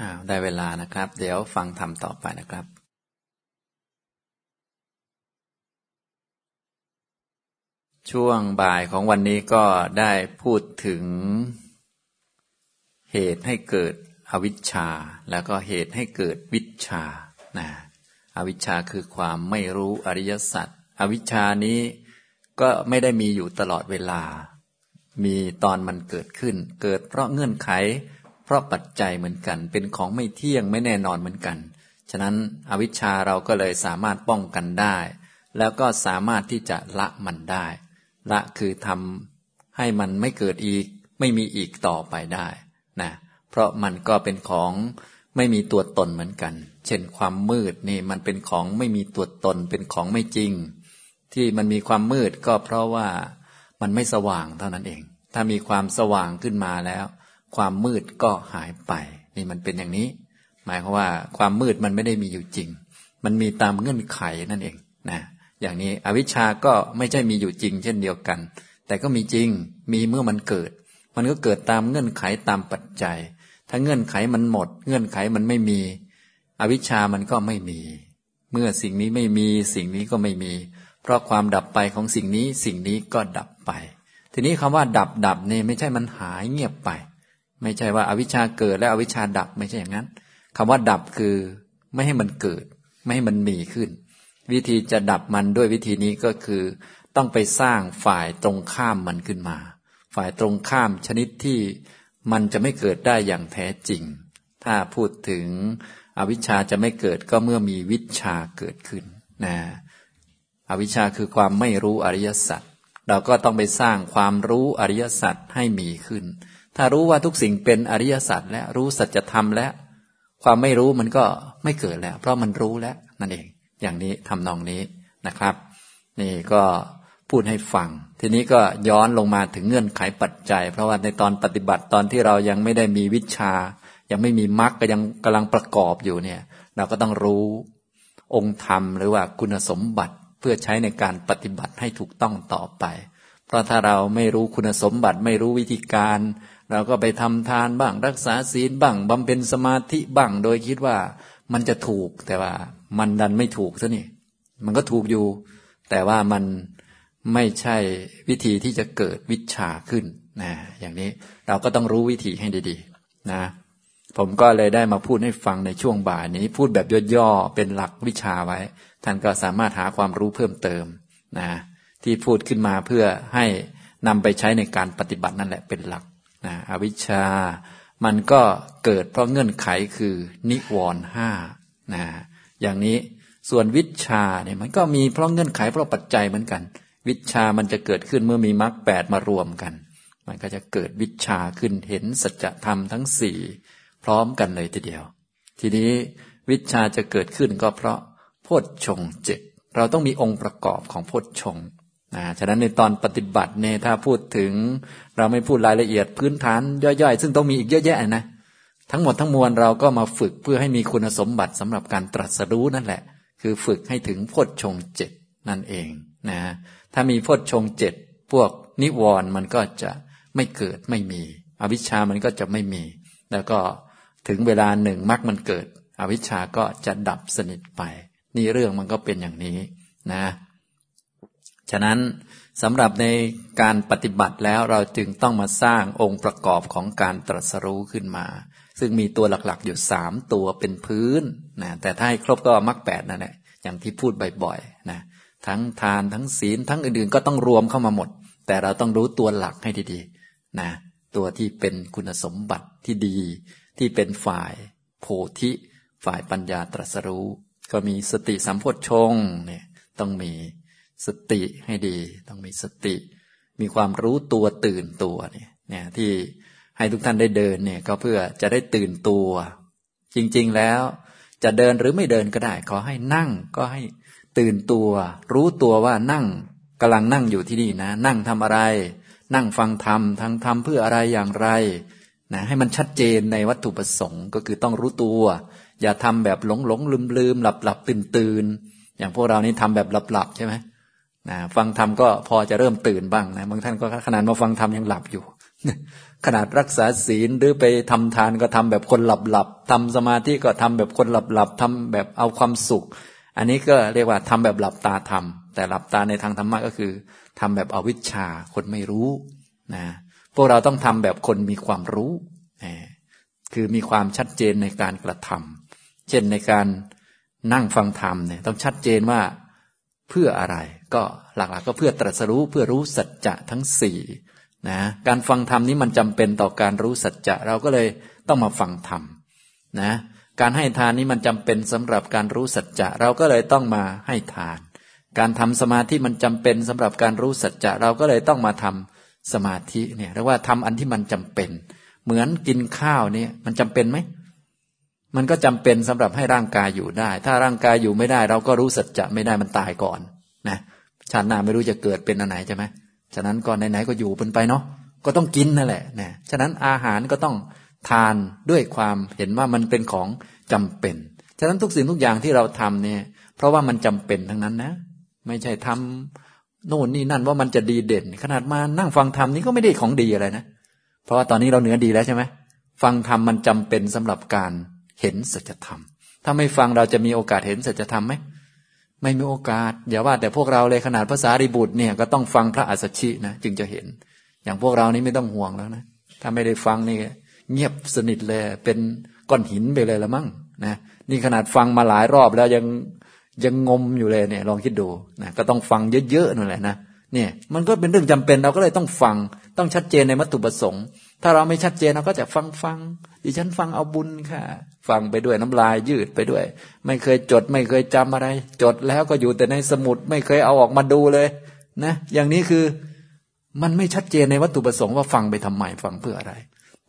อ้าวได้เวลานะครับ เดี๋ยวฟังธรรมต่อไปนะครับช่วงบ่ายของวันนี้ก็ได้พูดถึงเหตุให้เกิดอวิชชา แล้วก็เหตุให้เกิดวิชานะอวิชชาคือความไม่รู้อริยสัจอวิชชานี้ก็ไม่ได้มีอยู่ตลอดเวลา มีตอนมันเกิดขึ้น เกิดเพราะเงื่อนไข เพราะปัจจัยเหมือนกัน เป็นของไม่เที่ยงไม่แน่นอนเหมือนกัน ฉะนั้นอวิชชาเราก็เลยสามารถป้องกันได้ แล้วก็สามารถที่จะละมันได้ ละคือทำให้มันไม่เกิดอีก ไม่มีอีกต่อไปได้นะเพราะมันก็เป็นของไม่มีตัวตนเหมือนกัน เช่นความมืดนี่มันเป็นของไม่มีตัวตน เป็นของไม่จริง ที่มันมีความมืดก็เพราะว่ามันไม่สว่างเท่านั้นเอง ถ้ามีความสว่างขึ้นมาแล้ว ความมืดก็หายไป นี่มันเป็นอย่างนี้ หมายความว่าความมืดมันไม่ได้มีอยู่จริง มันมีตามเงื่อนไขนั่นเองนะอย่างนี้อวิชชาก็ไม่ใช่มีอยู่จริง เช่นเดียวกัน แต่ก็มีจริงมีเมื่อมันเกิด มันก็เกิดตามเงื่อนไขตามปัจจัย ถ้าเงื่อนไขมันหมด เงื่อนไขมันไม่มี อวิชชามันก็ไม่มี เมื่อสิ่งนี้ไม่มีสิ่งนี้ก็ไม่มี เพราะความดับไปของสิ่งนี้สิ่งนี้ก็ดับไป ทีนี้คำว่าดับดับนี่ไม่ใช่มันหายเงียบไป ไม่ใช่ว่าอาวิชชาเกิดแล้วอวิชชาดับไม่ใช่อย่างนั้นคำว่าดับคือไม่ให้มันเกิด ไม่ให้มันมีขึ้น วิธีจะดับมันด้วยวิธีนี้ก็คือ ต้องไปสร้างฝ่ายตรงข้ามมันขึ้นมา ฝ่ายตรงข้ามชนิดที่มันจะไม่เกิดได้อย่างแท้จริง ถ้าพูดถึงอวิชชาจะไม่เกิดก็เมื่อมีวิชาเกิดขึ้นนะอวิชชาคือความไม่รู้อริยสัจ เราก็ต้องไปสร้างความรู้อริยสัจให้มีขึ้น ถ้ารู้ว่าทุกสิ่งเป็นอริยสัจและรู้สัจธรรมและ ความไม่รู้มันก็ไม่เกิดแล้ว เพราะมันรู้แล้วนั่นเอง อย่างนี้ทำนองนี้นะครับ นี่ก็พูดให้ฟัง ทีนี้ก็ย้อนลงมาถึงเงื่อนไขปัจจัย เพราะว่าในตอนปฏิบัติตอนที่เรายังไม่ได้มีวิชา ยังไม่มีมรรคก็ยังกำลังประกอบอยู่เนี่ย เราก็ต้องรู้องค์ธรรมหรือว่าคุณสมบัติ พื่อใช้ในการปฏิบัติให้ถูกต้องต่อไป เพราะถ้าเราไม่รู้คุณสมบัติไม่รู้วิธีการ เราก็ไปทำทานบ้าง รักษาศีลบ้างบำเพ็ญสมาธิบ้าง โดยคิดว่ามันจะถูกแต่ว่ามันดันไม่ถูกซะนี่มันก็ถูกอยู่ แต่ว่ามันไม่ใช่วิธีที่จะเกิดวิชาขึ้นนะอย่างนี้เราก็ต้องรู้วิธีให้ดีๆนะผมก็เลยได้มาพูดให้ฟังในช่วงบ่ายนี้ พูดแบบย่อๆเป็นหลักวิชาไว้ ท่านก็สามารถหาความรู้เพิ่มเติมนะที่พูดขึ้นมาเพื่อให้นำไปใช้ในการปฏิบัตินั่นแหละเป็นหลักนะอวิชชา มันก็เกิดเพราะเงื่อนไขคือนิวรณ์ห้านะอย่างนี้ส่วนวิชาเนี่ยมันก็มีเพราะเงื่อนไขเพราะปัจจัยเหมือนกัน วิชามันจะเกิดขึ้นเมื่อมีมรรคแปดมารวมกัน มันก็จะเกิดวิชาขึ้นเห็นสัจธรรมทั้งสี่พร้อมกันเลยทีเดียว ทีนี้วิชาจะเกิดขึ้นก็เพราะ โพชฌงเจ็ดเราต้องมีองค์ประกอบของโพชฌงนะฉะนั้นในตอนปฏิบัติเนี่ยถ้าพูดถึง เราไม่พูดรายละเอียดพื้นฐานย่อยๆ ซึ่งต้องมีอีกเยอะแยะนะทั้งหมดทั้งมวลเราก็มาฝึกเพื่อให้มีคุณสมบัติสำหรับการตรัสรู้นั่นแหละ คือฝึกให้ถึงโพชฌงเจ็ดนั่นเองนะถ้ามีโพชฌงเจ็ดพวกนิวรณ์มันก็จะไม่เกิดไม่มี อวิชชามันก็จะไม่มี แล้วก็ถึงเวลาหนึ่งมรรคมันเกิด อวิชชาก็จะดับสนิทไป นี่เรื่องมันก็เป็นอย่างนี้นะ ฉะนั้นสำหรับในการปฏิบัติแล้วเราจึงต้องมาสร้างองค์ประกอบของการตรัสรู้ขึ้นมา ซึ่งมีตัวหลักๆ อยู่สามตัวเป็นพื้นนะแต่ถ้าให้ครบก็มรรคแปดนั่นแหละอย่างที่พูดบ่อยๆนะทั้งทานทั้งศีลทั้งอื่นๆ ก็ต้องรวมเข้ามาหมด แต่เราต้องรู้ตัวหลักให้ดีๆนะตัวที่เป็นคุณสมบัติที่ดี ที่เป็นฝ่ายโพธิ ฝ่ายปัญญาตรัสรู้ ก็มีสติสัมโพชฌงเนี่ยต้องมีสติให้ดี ต้องมีสติ มีความรู้ตัวตื่นตัวเนี่ยเนี่ยที่ให้ทุกท่านได้เดินเนี่ยก็เพื่อจะได้ตื่นตัว จริง ๆแล้ว จะเดินหรือไม่เดินก็ได้ ขอให้นั่งก็ให้ตื่นตัว รู้ตัวว่านั่งกำลังนั่งอยู่ที่นี่นะ นั่งทำอะไร นั่งฟังธรรมทั้งทำเพื่ออะไรอย่างไรนะให้มันชัดเจนในวัตถุประสงค์ก็คือต้องรู้ตัว อย่าทำแบบหลงหลงลืมลืมหลับหลับตื่นตื่นอย่างพวกเรานี่ทำแบบหลับหลับใช่ไหมนะฟังธรรมก็พอจะเริ่มตื่นบ้างนะบางท่านก็ขนาดมาฟังธรรมยังหลับอยู่ ขนาดรักษาศีลหรือไปทำทานก็ทำแบบคนหลับหลับทำสมาธิก็ทำแบบคนหลับหลับทำแบบเอาความสุข อันนี้ก็เรียกว่าทำแบบหลับตาทำแต่หลับตาในทางธรรมะก็คือทำแบบอวิชชาคนไม่รู้นะพวกเราต้องทำแบบคนมีความรู้ คือมีความชัดเจนในการกระทำ เช่นในการนั่งฟังธรรมเนี่ยต้องชัดเจนว่าเพื่ออะไร ก็หลักๆก็เพื่อตรัสรู้เพื่อรู้สัจจะทั้งสี่นะการฟังธรรมนี้มันจำเป็นต่อการรู้สัจจะเราก็เลยต้องมาฟังธรรมนะการให้ทานนี้มันจำเป็นสำหรับการรู้สัจจะเราก็เลยต้องมาให้ทาน การทำสมาธิมันจำเป็นสำหรับการรู้สัจจะเราก็เลยต้องมาทำสมาธิเนี่ยเรียกว่าทำอันที่มันจำเป็น เหมือนกินข้าวเนี่ยมันจำเป็นไหม มันก็จำเป็นสำหรับให้ร่างกายอยู่ได้ ถ้าร่างกายอยู่ไม่ได้ เราก็รู้สัจจะไม่ได้มันตายก่อนนะชาติหน้าไม่รู้จะเกิดเป็นอันไหนใช่ไหมฉะนั้นก่อนไหนๆก็อยู่เป็นไปเนาะก็ต้องกินนั่นแหละนะฉะนั้นอาหารก็ต้องทานด้วยความเห็นว่ามันเป็นของจำเป็น ฉะนั้นทุกสิ่งทุกอย่างที่เราทำเนี่ย เพราะว่ามันจำเป็นทั้งนั้นนะ ไม่ใช่ทำโน่นนี่นั่นว่ามันจะดีเด่น ขนาดมานั่งฟังธรรมนี่ก็ไม่ได้ของดีอะไรนะ เพราะว่าตอนนี้เราเหนือดีแล้วใช่ไหมฟังธรรมมันจำเป็นสำหรับการ เห็นสัจธรรม ถ้าไม่ฟังเราจะมีโอกาสเห็นสัจธรรมไหมไม่มีโอกาสอย่าว่าแต่พวกเราเลยขนาดภาษาริบุตรเนี่ยก็ต้องฟังพระอัสสชินะจึงจะเห็น อย่างพวกเรานี่ไม่ต้องห่วงแล้วนะถ้าไม่ได้ฟังนี่เงียบสนิทเลยเป็นก้อนหินไปเลยละมั้งนะนี่ขนาดฟังมาหลายรอบแล้วยังยังงมอยู่เลยเนี่ย ลองคิดดูนะก็ต้องฟังเยอะๆนั่นแหละนะเนี่ยมันก็เป็นเรื่องจำเป็นเราก็เลยต้องฟังต้องชัดเจนในวัตถุประสงค์ ถ้าเราไม่ชัดเจนเราก็จะฟังฟังดิฉันฟังเอาบุญค่ะ ฟังไปด้วยน้ำลายยืดไปด้วย ไม่เคยจดไม่เคยจำอะไร จดแล้วก็อยู่แต่ในสมุดไม่เคยเอาออกมาดูเลย นะ อย่างนี้คือมันไม่ชัดเจนในวัตถุประสงค์ว่าฟังไปทำไมฟังเพื่ออะไร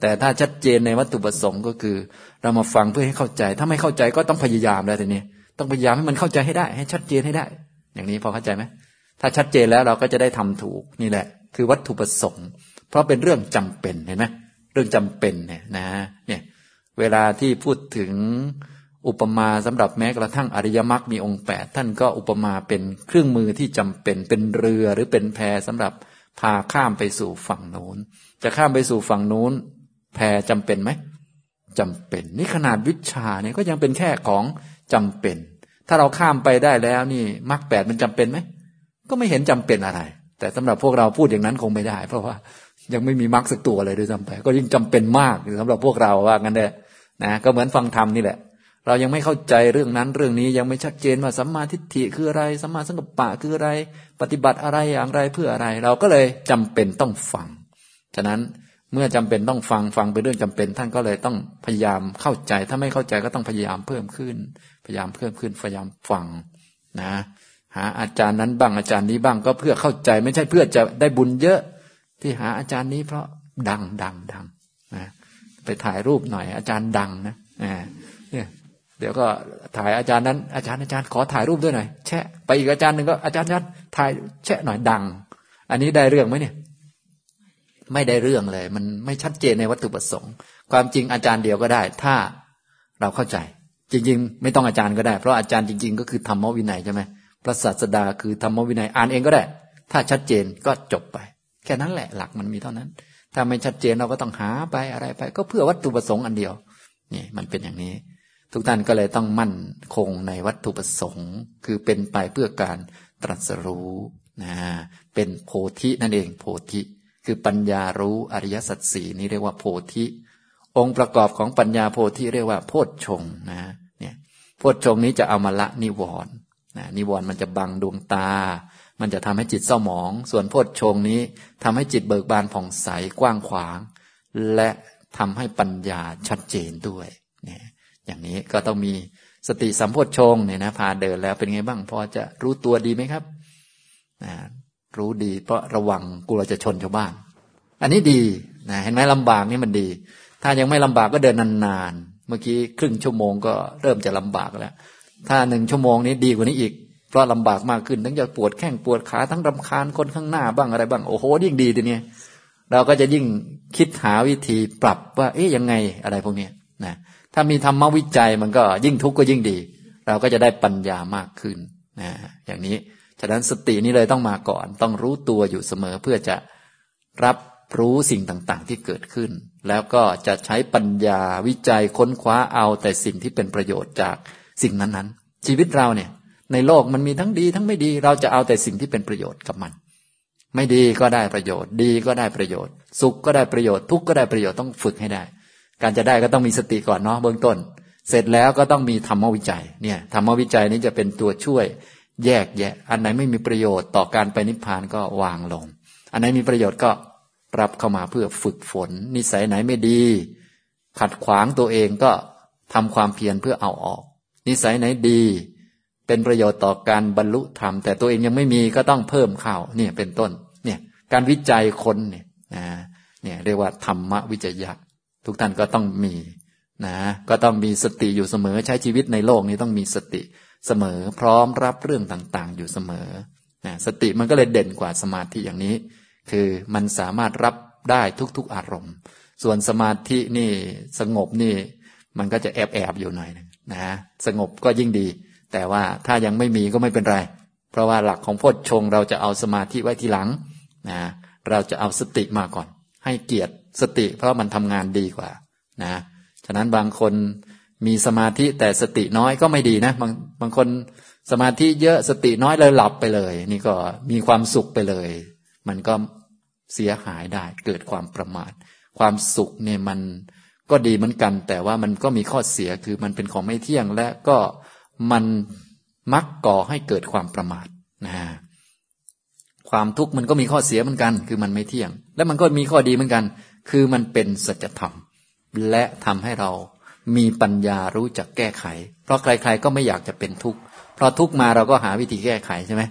แต่ถ้าชัดเจนในวัตถุประสงค์ก็คือ เรามาฟังเพื่อให้เข้าใจ ถ้าไม่เข้าใจก็ต้องพยายามแล้วทีนี้ต้องพยายามให้มันเข้าใจให้ได้ ให้ชัดเจนให้ได้ อย่างนี้พอเข้าใจไหมถ้าชัดเจนแล้วเราก็จะได้ทำถูกนี่แหละ คือวัตถุประสงค์ เพราะเป็นเรื่องจำเป็นเห็นไหมเรื่องจำเป็นเนี่ยนะเนี่ยเวลาที่พูดถึงอุปมาสำหรับแม้กระทั่งอริยมรรคมีองค์แปดท่านก็อุปมาเป็นเครื่องมือที่จำเป็นเป็นเรือหรือเป็นแพสำหรับพาข้ามไปสู่ฝั่งโน้น จะข้ามไปสู่ฝั่งโน้น แพจำเป็นไหมจำเป็น นี่ขนาดวิชาเนี่ยก็ยังเป็นแค่ของจำเป็น ถ้าเราข้ามไปได้แล้วนี่มรรคแปดมันจำเป็นไหมก็ไม่เห็นจำเป็นอะไร แต่สำหรับพวกเราพูดอย่างนั้นคงไม่ได้ เพราะว่า ยังไม่มีมรรคสักตัวเลยด้วยซ้ำไป ก็ยิ่งจำเป็นมากสำหรับพวกเราว่างั้นเลยนะก็เหมือนฟังธรรมนี่แหละ เรายังไม่เข้าใจเรื่องนั้นเรื่องนี้ยังไม่ชัดเจนว่าสัมมาทิฏฐิคืออะไรสัมมาสังกัปปะคืออะไร ปฏิบัติอะไรอย่างไรเพื่ออะไร เราก็เลยจำเป็นต้องฟัง ฉะนั้นเมื่อจำเป็นต้องฟังฟังเป็นเรื่องจำเป็น ท่านก็เลยต้องพยายามเข้าใจ ถ้าไม่เข้าใจก็ต้องพยายามเพิ่มขึ้น พยายามเพิ่มขึ้นพยายามฟังนะหาอาจารย์นั้นบ้างอาจารย์นี้บ้างก็เพื่อเข้าใจไม่ใช่เพื่อจะได้บุญเยอะ ที่หาอาจารย์นี้เพราะดังดังดังนะไปถ่ายรูปหน่อย อาจารย์ดังนะเนี่ยเดี๋ยวก็ถ่ายอาจารย์นั้น อาจารย์อาจารย์ขอถ่ายรูปด้วยหน่อยแชะไปอีกอาจารย์หนึ่งก็อาจารย์อาจารย์ถ่ายแชะหน่อยดัง อันนี้ได้เรื่องไหมเนี่ย ไม่ได้เรื่องเลย มันไม่ชัดเจนในวัตถุประสงค์ ความจริงอาจารย์เดียวก็ได้ ถ้าเราเข้าใจ จริง ๆ ไม่ต้องอาจารย์ก็ได้ เพราะอาจารย์จริง ๆ ก็คือธรรมวินัยใช่ไหมพระศาสดาคือธรรมวินัยอ่านเองก็ได้ ถ้าชัดเจนก็จบไป แค่นั้นแหละหลักมันมีเท่านั้น ถ้าไม่ชัดเจนเราก็ต้องหาไปอะไรไป ก็เพื่อวัตถุประสงค์อันเดียวนี่มันเป็นอย่างนี้ ทุกท่านก็เลยต้องมั่นคงในวัตถุประสงค์ คือเป็นไปเพื่อการตรัสรู้นะเป็นโพธินั่นเอง โพธิ คือปัญญารู้อริยสัจสี่นี้เรียกว่าโพธิ องค์ประกอบของปัญญาโพธิเรียกว่าโพชฌงนะเนี่ยโพชฌงนี้จะเอามาละนิวรณ์นะนิวรณ์มันจะบังดวงตา มันจะทำให้จิตเศร้าหมอง ส่วนโพชฌงนี้ทำให้จิตเบิกบานผ่องใสกว้างขวาง และทำให้ปัญญาชัดเจนด้วยเนี่ยอย่างนี้ก็ต้องมีสติสัมโพชฌงเนี่ยนะพาเดินแล้วเป็นไงบ้างพอจะรู้ตัวดีไหมครับนะรู้ดีเพราะระวังกลัวจะชนชาวบ้าน อันนี้ดีนะเห็นไหมลำบากนี่มันดี ถ้ายังไม่ลำบากก็เดินนานๆเมื่อกี้ครึ่งชั่วโมงก็เริ่มจะลำบากแล้ว ถ้าหนึ่งชั่วโมงนี้ดีกว่านี้อีก ราะลำบากมากขึ้นทั้งจะปวดแข้งปวดขาทั้งรำคาญคนข้างหน้าบ้างอะไรบ้างโอ้โหยิ่งดีทีนี้เราก็จะยิ่งคิดหาวิธีปรับว่า เอ๊ยยังไงอะไรพวกนี้นะถ้ามีธรรมวิจัยมันก็ยิ่งทุกข์ก็ยิ่งดี เราก็จะได้ปัญญามากขึ้นนะอย่างนี้ฉะนั้นสตินี้เลยต้องมาก่อน ต้องรู้ตัวอยู่เสมอเพื่อจะรับรู้สิ่งต่างๆที่เกิดขึ้น แล้วก็จะใช้ปัญญาวิจัยค้นคว้าเอาแต่สิ่งที่เป็นประโยชน์จากสิ่งนั้นๆ ชีวิตเราเนี่ย ในโลกมันมีทั้งดีทั้งไม่ดี เราจะเอาแต่สิ่งที่เป็นประโยชน์กับมัน ไม่ดีก็ได้ประโยชน์ ดีก็ได้ประโยชน์ สุขก็ได้ประโยชน์ ทุกข์ก็ได้ประโยชน์ต้องฝึกให้ได้ การจะได้ก็ต้องมีสติก่อนเนาะเบื้องต้น เสร็จแล้วก็ต้องมีธรรมวิจัยเนี่ยธรรมวิจัยนี้จะเป็นตัวช่วยแยกแยะ อันไหนไม่มีประโยชน์ต่อการไปนิพพานก็วางลง อันไหนมีประโยชน์ก็รับเข้ามาเพื่อฝึกฝน นิสัยไหนไม่ดี ขัดขวางตัวเองก็ทำความเพียรเพื่อเอาออก นิสัยไหนดี เป็นประโยชน์ต่อการบรรลุธรรม แต่ตัวเองยังไม่มีก็ต้องเพิ่มเข้าเนี่ยเป็นต้นเนี่ยการวิจัยคนเนี่ยนะเนี่ยเรียกว่าธรรมวิจยะ ทุกท่านก็ต้องมีนะก็ต้องมีสติอยู่เสมอใช้ชีวิตในโลกนี้ต้องมีสติเสมอ พร้อมรับเรื่องต่างๆ อยู่เสมอนะสติมันก็เลยเด่นกว่าสมาธิอย่างนี้ คือมันสามารถรับได้ทุกๆอารมณ์ ส่วนสมาธินี่สงบนี่ มันก็จะแอบแอบอยู่หน่อยนะสงบก็ยิ่งดี แต่ว่าถ้ายังไม่มีก็ไม่เป็นไร เพราะว่าหลักของพจชงเราจะเอาสมาธิไว้ทีหลังนะเราจะเอาสติมาก่อน ให้เกียรติสติ เพราะมันทำงานดีกว่านะฉะนั้นบางคนมีสมาธิแต่สติน้อยก็ไม่ดีนะ บางบางคนสมาธิเยอะสติน้อยเลยหลับไปเลย นี่ก็มีความสุขไปเลย มันก็เสียหายได้เกิดความประมาท ความสุขเนี่ยมันก็ดีเหมือนกัน แต่ว่ามันก็มีข้อเสียคือมันเป็นของไม่เที่ยงและก็ มันมักก่อให้เกิดความประมาทนะความทุกข์มันก็มีข้อเสียเหมือนกัน คือมันไม่เที่ยง และมันก็มีข้อดีเหมือนกัน คือมันเป็นสัจธรรม และทำให้เรามีปัญญารู้จักแก้ไข เพราะใคร ๆ ก็ไม่อยากจะเป็นทุกข์เพราะทุกข์มาเราก็หาวิธีแก้ไขใช่ไหม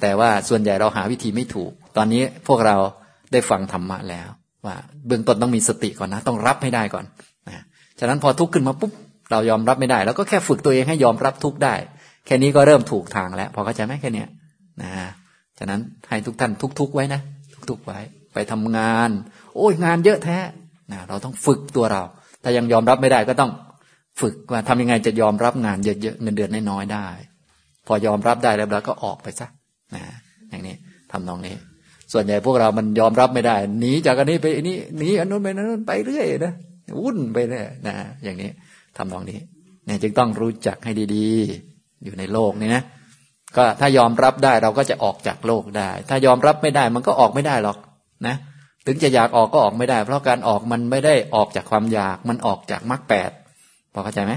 แต่ว่าส่วนใหญ่เราหาวิธีไม่ถูก ตอนนี้พวกเราได้ฟังธรรมะแล้ว ว่าเบื้องต้นต้องมีสติก่อนนะ ต้องรับให้ได้ก่อนนะฉะนั้นพอทุกข์ขึ้นมาปุ๊บ เรายอมรับไม่ได้แล้วก็แค่ฝึกตัวเองให้ยอมรับทุกได้ แค่นี้ก็เริ่มถูกทางแล้ว พอเข้าใจไหมแค่นี้นะฉะนั้นให้ทุกท่านทุก ๆ ไว้นะ ทุก ๆ ไว้ ไปทำงาน โอ้ยงานเยอะแท้นะเราต้องฝึกตัวเรา ถ้ายังยอมรับไม่ได้ก็ต้องฝึกว่าทำยังไงจะยอมรับงานเยอะๆเงินเดือนน้อยๆได้ พอยอมรับได้แล้วเราก็ออกไปซะนะอย่างนี้ทำนองนี้ ส่วนใหญ่พวกเรามันยอมรับไม่ได้หนีจากอันนี้ไปอันนี้หนีอันนู้นไปนั้นไปเรื่อยนะวุ่นไปเลยนะอย่างนี้ ทำนองนี้ เนี่ยจึงต้องรู้จักให้ดีๆ อยู่ในโลกนี้นะก็ถ้ายอมรับได้เราก็จะออกจากโลกได้ ถ้ายอมรับไม่ได้มันก็ออกไม่ได้หรอกนะ ถึงจะอยากออกก็ออกไม่ได้ เพราะการออกมันไม่ได้ออกจากความอยากมันออกจากมรรคแปดพอเข้าใจไหม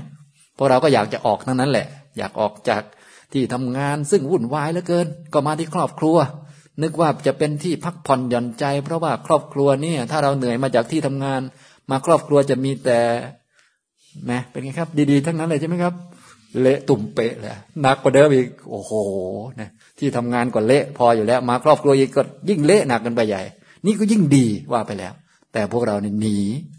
พวกเราก็อยากจะออกทั้งนั้นแหละ อยากออกจากที่ทำงานซึ่งวุ่นวายเหลือเกิน ก็มาที่ครอบครัว นึกว่าจะเป็นที่พักผ่อนหย่อนใจ เพราะว่าครอบครัวนี่ถ้าเราเหนื่อยมาจากที่ทำงาน มาครอบครัวจะมีแต่ นะเป็นไงครับ ดีๆ ทั้งนั้นเลยใช่ไหมครับ เละตุ่มเปะเลยหนักกว่าเดิมอีกโอ้โหนะที่ทำงานก็เละพออยู่แล้ว มาครอบครัวอีกก็ยิ่งเละหนักกันไปใหญ่ นี่ก็ยิ่งดีว่าไปแล้ว แต่พวกเราเนี่ยหนี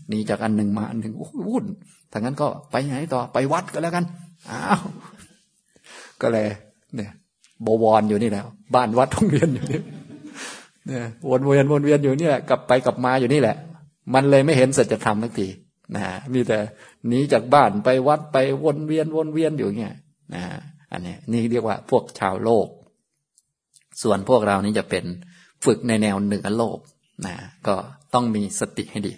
หนีจากอันหนึ่งมาอันหนึ่งวุ่นถ้างั้นก็ไปไหนต่อไปวัดก็แล้วกันอ้าวก็เลย เนี่ยบวรอยู่นี่แหละบ้านวัดต้องเรียนอยู่นี่เนี่ยวนเวียนวนเวียนอยู่นี่แหละกลับไปกลับมาอยู่นี่แหละ มันเลยไม่เห็นสัจธรรมทักทีนะมีแต่ หนีจากบ้านไปวัดไปวนเวียนวนเวียนอยู่เงี้ยนะอันนี้นี่เรียกว่าพวกชาวโลก ส่วนพวกเรานี่จะเป็นฝึกในแนวเหนือโลกนะก็ต้องมีสติให้ดี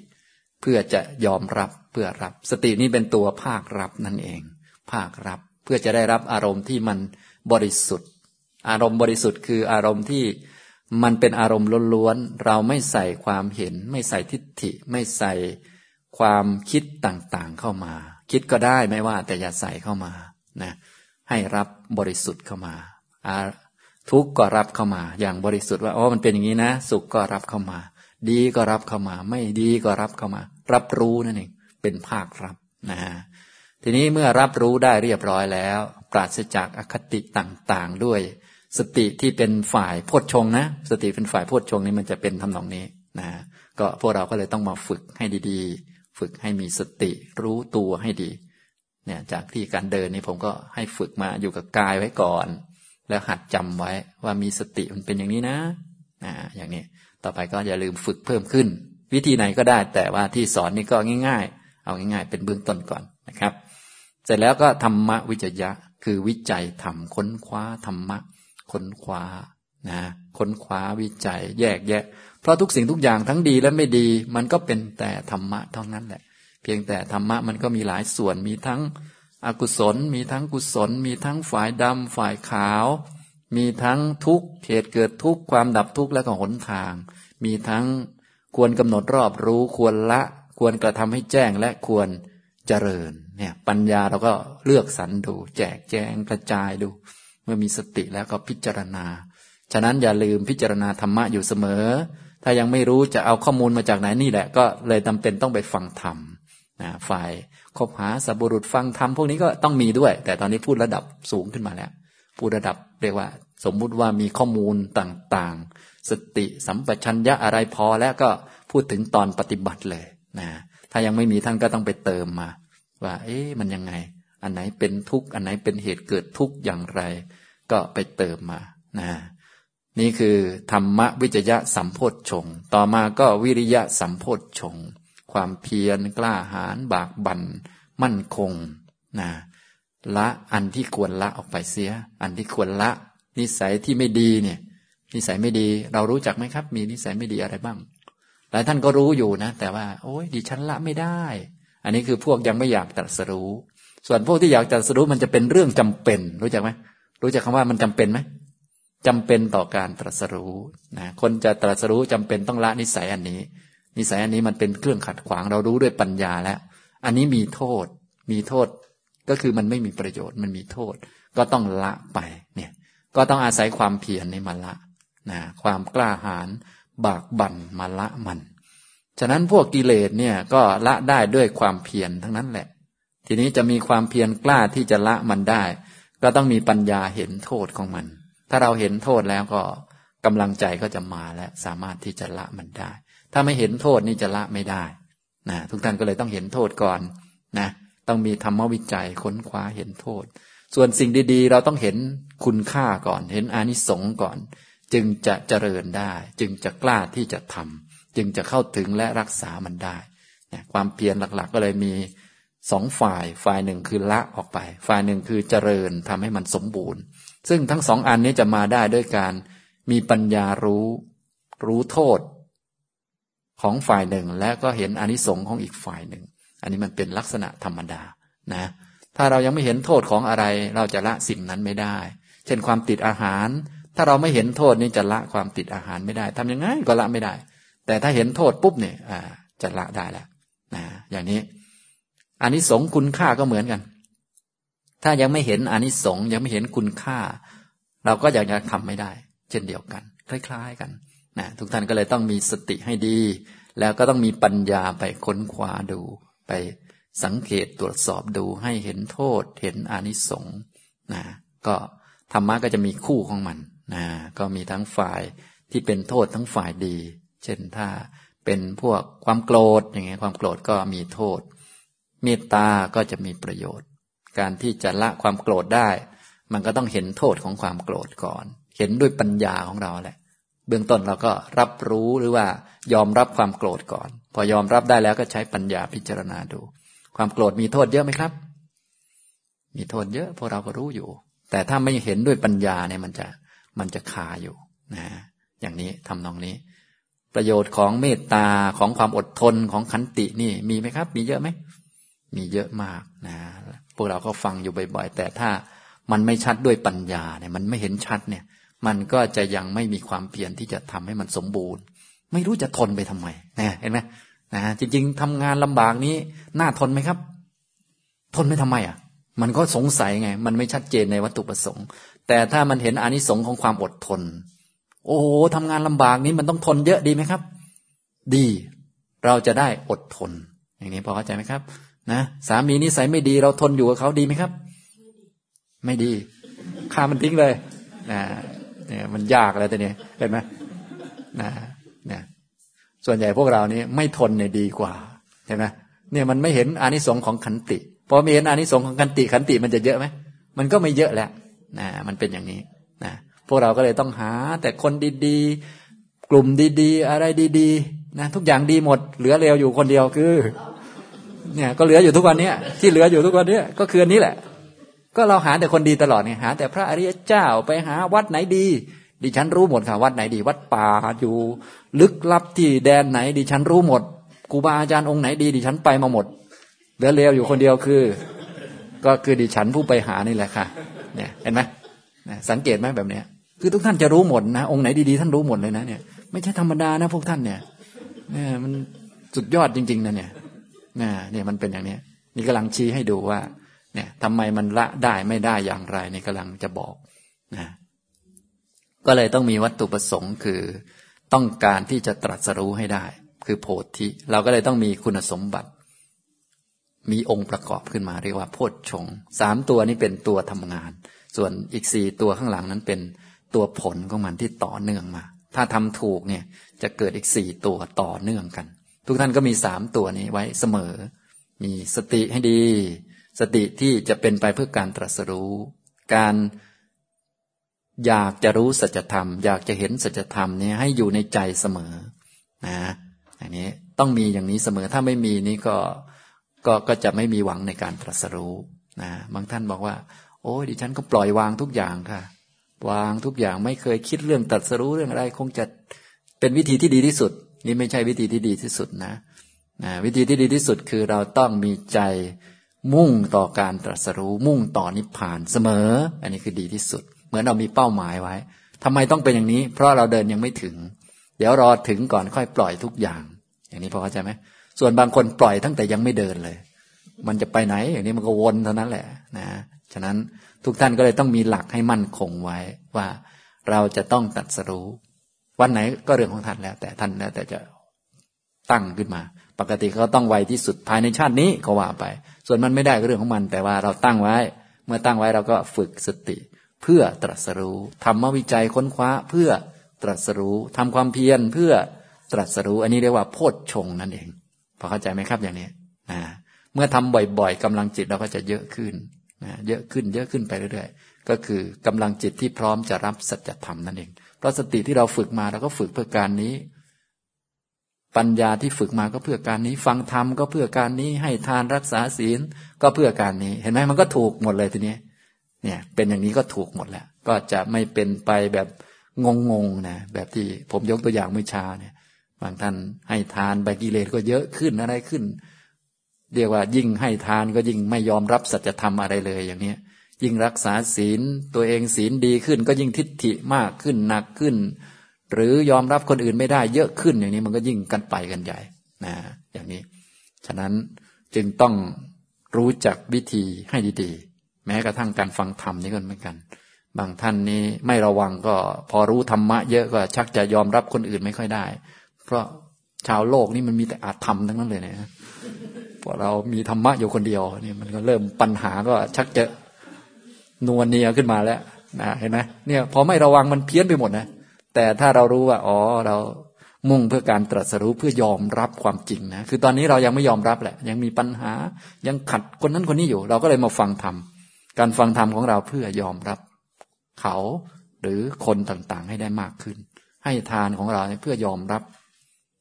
เพื่อจะยอมรับเพื่อรับ สตินี่เป็นตัวภาครับนั่นเอง ภาครับเพื่อจะได้รับอารมณ์ที่มันบริสุทธิ์ อารมณ์บริสุทธิ์คืออารมณ์ที่มันเป็นอารมณ์ล้วนๆเราไม่ใส่ความเห็น ไม่ใส่ทิฏฐิ ไม่ใส่ ความคิดต่างๆเข้ามา คิดก็ได้ไม่ว่า แต่อย่าใส่เข้ามานะให้รับบริสุทธิ์เข้ามา ทุกข์ก็รับเข้ามา อย่างบริสุทธิ์ว่าอ๋อมันเป็นอย่างนี้นะ สุขก็รับเข้ามา ดีก็รับเข้ามา ไม่ดีก็รับเข้ามา รับรู้นั่นเองเป็นภาครับนะฮะทีนี้เมื่อรับรู้ได้เรียบร้อยแล้ว ปราศจากอคติต่างๆ ด้วย สติที่เป็นฝ่ายโพชฌงนะ สติเป็นฝ่ายโพชฌงนี่มันจะเป็นทำนองนี้นะก็พวกเราก็เลยต้องมาฝึกให้ดี ฝึกให้มีสติรู้ตัวให้ดี เนี่ยจากที่การเดินนี่ผมก็ให้ฝึกมาอยู่กับกายไว้ก่อน แล้วหัดจำไว้ว่ามีสติมันเป็นอย่างนี้นะนะอย่างนี้ต่อไปก็อย่าลืมฝึกเพิ่มขึ้น วิธีไหนก็ได้ แต่ว่าที่สอนนี่ก็ง่าย ๆ เอาง่าย ๆ เป็นเบื้องต้นก่อนนะครับ เสร็จแล้วก็ธรรมวิจยะ คือวิจัยธรรมค้นคว้าธรรมะค้นคว้า นะค้นคว้าวิจัยแยกแยะ เพราะทุกสิ่งทุกอย่างทั้งดีและไม่ดี มันก็เป็นแต่ธรรมะเท่านั้นแหละ เพียงแต่ธรรมะมันก็มีหลายส่วนมีทั้งอกุศล มีทั้งกุศล มีทั้งฝ่ายดำฝ่ายขาว มีทั้งทุกข์เหตุเกิดทุกข์ความดับทุกข์และก็หนทาง มีทั้งควรกำหนดรอบรู้ควรละ ควรกระทำให้แจ้งและควรเจริญเนี่ยปัญญาเราก็เลือกสรรดู แจกแจงกระจายดู เมื่อมีสติแล้วก็พิจารณา ฉะนั้นอย่าลืมพิจารณาธรรมะอยู่เสมอ ถ้ายังไม่รู้จะเอาข้อมูลมาจากไหนนี่แหละ ก็เลยจาเป็นต้องไปฟังธรรมนะฝ่ายคบหาสับบุรุษฟังธรรมพวกนี้ก็ต้องมีด้วย แต่ตอนนี้พูดระดับสูงขึ้นมาแล้วพูดระดับเรียกว่า สมมุติว่ามีข้อมูลต่างๆ สติสัมปชัญญะอะไรพอแล้วก็พูดถึงตอนปฏิบัติเลยนะถ้ายังไม่มีท่านก็ต้องไปเติมมา ว่า เอ๊ะมันยังไง อันไหนเป็นทุกข์อันไหนเป็นเหตุเกิดทุกข์อย่างไร ก็ไปเติมมานะ นี่คือธรรมวิจยะสัมโพธชง ต่อมาก็วิริยะสัมโพธชง ความเพียรกล้าหาญบากบัน่นมั่นคงนะละอันที่ควรละออกไปเสีย อันที่ควรละ นิสัยที่ไม่ดีเนี่ย นิสัยไม่ดี เรารู้จักไหมครับ มีนิสัยไม่ดีอะไรบ้าง หลายท่านก็รู้อยู่นะ แต่ว่า โอ้ยดิฉันละไม่ได้ อันนี้คือพวกยังไม่อยากตรัสรู้ ส่วนพวกที่อยากตรัสรู้มันจะเป็นเรื่องจำเป็น รู้จักไหมรู้จักคำว่ามันจำเป็นไหม จำเป็นต่อการตรัสรู้นะคนจะตรัสรู้จำเป็นต้องละนิสัยอันนี้ นิสัยอันนี้มันเป็นเครื่องขัดขวางเรารู้ด้วยปัญญาแล้ว อันนี้มีโทษ มีโทษก็คือมันไม่มีประโยชน์มันมีโทษ ก็ต้องละไปเนี่ยก็ต้องอาศัยความเพียรในมาละนะความกล้าหาญบากบั่นมาละมัน ฉะนั้นพวกกิเลสเนี่ยก็ละได้ด้วยความเพียรทั้งนั้นแหละ ทีนี้จะมีความเพียรกล้าที่จะละมันได้ ก็ต้องมีปัญญาเห็นโทษของมัน ถ้าเราเห็นโทษแล้วก็กำลังใจก็จะมาและสามารถที่จะละมันได้ ถ้าไม่เห็นโทษนี่จะละไม่ได้นะทุกท่านก็เลยต้องเห็นโทษก่อนนะต้องมีธรรมวิจัยค้นคว้าเห็นโทษ ส่วนสิ่งดี ๆ เราต้องเห็นคุณค่าก่อน เห็นอานิสงส์ก่อน จึงจะเจริญได้ จึงจะกล้าที่จะทำจึงจะเข้าถึงและรักษามันได้ความเพียรหลักๆ ก็เลยมีสองฝ่าย ฝ่ายหนึ่งคือละออกไป ฝ่ายหนึ่งคือเจริญทำให้มันสมบูรณ์ ซึ่งทั้งสองอันนี้จะมาได้ด้วยการมีปัญญารู้ รู้โทษ ของฝ่ายหนึ่ง และก็เห็นอนิสงค์ของอีกฝ่ายหนึ่ง อันนี้มันเป็นลักษณะธรรมดานะ ถ้าเรายังไม่เห็นโทษของอะไร เราจะละสิ่งนั้นไม่ได้ เช่นความติดอาหาร ถ้าเราไม่เห็นโทษนี่จะละความติดอาหารไม่ได้ทำยังไงก็ละไม่ได้ แต่ถ้าเห็นโทษปุ๊บเนี่ยจะละได้แล้วนะอย่างนี้อานิสงส์คุณค่าก็เหมือนกัน ถ้ายังไม่เห็นอนิสงส์ยังไม่เห็นคุณค่า เราก็อยากจะทำไม่ได้ เช่นเดียวกัน คล้าย ๆ กันนะทุกท่านก็เลยต้องมีสติให้ดี แล้วก็ต้องมีปัญญาไปค้นคว้าดู ไปสังเกตตรวจสอบดูให้เห็นโทษ เห็นอนิสงส์นะก็ธรรมะก็จะมีคู่ของมันนะก็มีทั้งฝ่ายที่เป็นโทษทั้งฝ่ายดี เช่นถ้าเป็นพวกความโกรธอย่างเงี้ยความโกรธก็มีโทษ เมตตาก็จะมีประโยชน์ การที่จะละความโกรธได้ มันก็ต้องเห็นโทษของความโกรธก่อน เห็นด้วยปัญญาของเราแหละ เบื้องต้นเราก็รับรู้หรือว่ายอมรับความโกรธก่อน พอยอมรับได้แล้วก็ใช้ปัญญาพิจารณาดู ความโกรธมีโทษเยอะไหมครับ มีโทษเยอะพวกเราก็รู้อยู่ แต่ถ้าไม่เห็นด้วยปัญญาเนี่ยมันจะมันจะคาอยู่นะอย่างนี้ทำนองนี้ ประโยชน์ของเมตตาของความอดทนของขันตินี่มีไหมครับ มีเยอะไหมมีเยอะมากนะ พวกเราก็ฟังอยู่บ่อย ๆ แต่ถ้ามันไม่ชัดด้วยปัญญาเนี่ย มันไม่เห็นชัดเนี่ย มันก็จะยังไม่มีความเพียรที่จะทำให้มันสมบูรณ์ ไม่รู้จะทนไปทำไมนะเห็นไหมนะจริง ๆทำงานลำบากนี้น่าทนไหมครับ ทนไม่ทำไมอะ มันก็สงสัยไง มันไม่ชัดเจนในวัตถุประสงค์ แต่ถ้ามันเห็นอานิสงส์ของความอดทน โอ้โหทำงานลำบากนี้มันต้องทนเยอะดีไหมครับ ดี เราจะได้อดทน อย่างนี้พอเข้าใจไหมครับ นะสามีนิสัยไม่ดีเราทนอยู่กับเขาดีไหมครับ ไม่ดีฆ่ามันทิ้งเลยนะเนี่ยมันยากเลยแต่เนี้ยเห็นไหมนะเนี่ยส่วนใหญ่พวกเรานี่ไม่ทนเนี่ยดีกว่าเห็นไหมเนี่ยมันไม่เห็นอานิสงส์ของขันติพอไม่เห็นอานิสงส์ของขันติขันติมันจะเยอะไหมมันก็ไม่เยอะแหละนะมันเป็นอย่างนี้นะพวกเราก็เลยต้องหา แต่คนดีๆ กลุ่มดีๆ อะไรดีๆนะทุกอย่างดีหมด เหลือเร็วอยู่คนเดียวคือ เนี่ยก็เหลืออยู่ทุกวันนี้ที่เหลืออยู่ทุกวันนี้ก็คืออันนี้แหละ ก็เราหาแต่คนดีตลอดเนี่ยหา แต่พระอริยเจ้าไปหาวัดไหนดี ดิฉันรู้หมดค่ะวัดไหนดี วัดป่าอยู่ ลึกลับที่แดนไหน ดิฉันรู้หมดครูบาอาจารย์องค์ไหนดี ดิฉันไปมาหมดเหลือเลวอยู่คนเดียวคือ ก็คือดิฉันผู้ไปหานี่แหละค่ะ เนี่ยเห็นไหมสังเกตไหมแบบเนี้ยคือทุกท่านจะรู้หมดนะ องค์ไหนดีๆท่านรู้หมดเลยนะเนี่ยไม่ใช่ธรรมดานะพวกท่านเนี่ยเนี่ยมันสุดยอดจริงๆนะเนี่ย เนี่ยมันเป็นอย่างนี้นี่กำลังชี้ให้ดูว่า เนี่ยทำไมมันละได้ไม่ได้อย่างไรนี่กำลังจะบอกนะก็เลยต้องมีวัตถุประสงค์คือต้องการที่จะตรัสรู้ให้ได้ คือโพธิ เราก็เลยต้องมีคุณสมบัติ มีองค์ประกอบขึ้นมาเรียกว่าโพชฌงสามตัวนี้เป็นตัวทำงาน ส่วนอีกสี่ตัวข้างหลังนั้นเป็นตัวผลของมันที่ต่อเนื่องมา ถ้าทำถูกเนี่ยจะเกิดอีกสี่ตัวต่อเนื่องกัน ทุกท่านก็มีสามตัวนี้ไว้เสมอ มีสติให้ดี สติที่จะเป็นไปเพื่อการตรัสรู้ การอยากจะรู้สัจธรรม อยากจะเห็นสัจธรรมนี่ให้อยู่ในใจเสมอนะอันนี้ต้องมีอย่างนี้เสมอถ้าไม่มีนี่ก็ก็ก็จะไม่มีหวังในการตรัสรู้นะบางท่านบอกว่า โอ้ยดิฉันก็ปล่อยวางทุกอย่างค่ะ วางทุกอย่างไม่เคยคิดเรื่องตรัสรู้เรื่องอะไร คงจะเป็นวิธีที่ดีที่สุด นี่ไม่ใช่วิธีที่ดีที่สุดนะนะวิธีที่ดีที่สุดคือเราต้องมีใจมุ่งต่อการตรัสรู้มุ่งต่อนิพพานเสมอ อันนี้คือดีที่สุด เหมือนเรามีเป้าหมายไว้ทำไมต้องเป็นอย่างนี้ เพราะเราเดินยังไม่ถึง เดี๋ยวรอถึงก่อนค่อยปล่อยทุกอย่าง อย่างนี้พอเข้าใจไหมส่วนบางคนปล่อยตั้งแต่ยังไม่เดินเลย มันจะไปไหน อย่างนี้มันก็วนเท่านั้นแหละนะฉะนั้นทุกท่านก็เลยต้องมีหลักให้มั่นคงไว้ว่าเราจะต้องตัดสรู้ วันไหนก็เรื่องของท่านแล้ว แต่ท่านแล้วแต่จะตั้งขึ้นมา ปกติเขาต้องไวที่สุดภายในชาตินี้ก็ว่าไป ส่วนมันไม่ได้ก็เรื่องของมัน แต่ว่าเราตั้งไว้ เมื่อตั้งไว้เราก็ฝึกสติ เพื่อตรัสรู้ทำมวิจัยค้นคว้าเพื่อตรัสรู้ทำความเพียรเพื่อตรัสรู้ อันนี้เรียกว่าโพชฌงนั่นเองพอเข้าใจไหมครับอย่างนี้นะเมื่อทำบ่อยๆกำลังจิตเราก็จะเยอะขึ้นนะเยอะขึ้นเยอะขึ้นไปเรื่อยๆ ก็คือกำลังจิตที่พร้อมจะรับสัจธรรมนั่นเอง เพราะสติที่เราฝึกมาเราก็ฝึกเพื่อการนี้ ปัญญาที่ฝึกมาก็เพื่อการนี้ ฟังธรรมก็เพื่อการนี้ ให้ทานรักษาศีลก็เพื่อการนี้ เห็นไหมมันก็ถูกหมดเลยทีนี้ เนี่ย เป็นอย่างนี้ก็ถูกหมดแล้ว ก็จะไม่เป็นไปแบบงงๆนะ แบบที่ผมยกตัวอย่างเมื่อชาเนี่ย บางท่านให้ทานใบกิเลสก็เยอะขึ้นอะไรขึ้น เรียกว่ายิ่งให้ทานก็ยิ่งไม่ยอมรับสัจธรรมอะไรเลยอย่างนี้ย ยิ่งรักษาศีลตัวเองศีลดีขึ้น ก็ยิ่งทิฏฐิมากขึ้นหนักขึ้น หรือยอมรับคนอื่นไม่ได้เยอะขึ้นอย่างนี้มันก็ยิ่งกันไปกันใหญ่นะอย่างนี้ ฉะนั้นจึงต้องรู้จักวิธีให้ดีๆ แม้กระทั่งการฟังธรรมนี่ก็เหมือนกัน บางท่านนี้ไม่ระวังก็พอรู้ธรรมะเยอะก็ชักจะยอมรับคนอื่นไม่ค่อยได้ เพราะชาวโลกนี่มันมีแต่อาธรรมทั้งนั้นเลยเนะพอเรามีธรรมะอยู่คนเดียวนี่มันก็เริ่มปัญหาก็ชักจะ นวลเนียขึ้นมาแล้วนะเห็นไหมเนี่ยพอไม่ระวังมันเพี้ยนไปหมดนะแต่ถ้าเรารู้ว่าอ๋อเรามุ่งเพื่อการตรัสรู้เพื่อยอมรับความจริงนะคือตอนนี้เรายังไม่ยอมรับแหละ ยังมีปัญหายังขัดคนนั้นคนนี้อยู่ เราก็เลยมาฟังธรรมการฟังธรรมของเราเพื่อยอมรับ เขาหรือคนต่างๆ ให้ได้มากขึ้น ให้ทานของเราเพื่อยอมรับ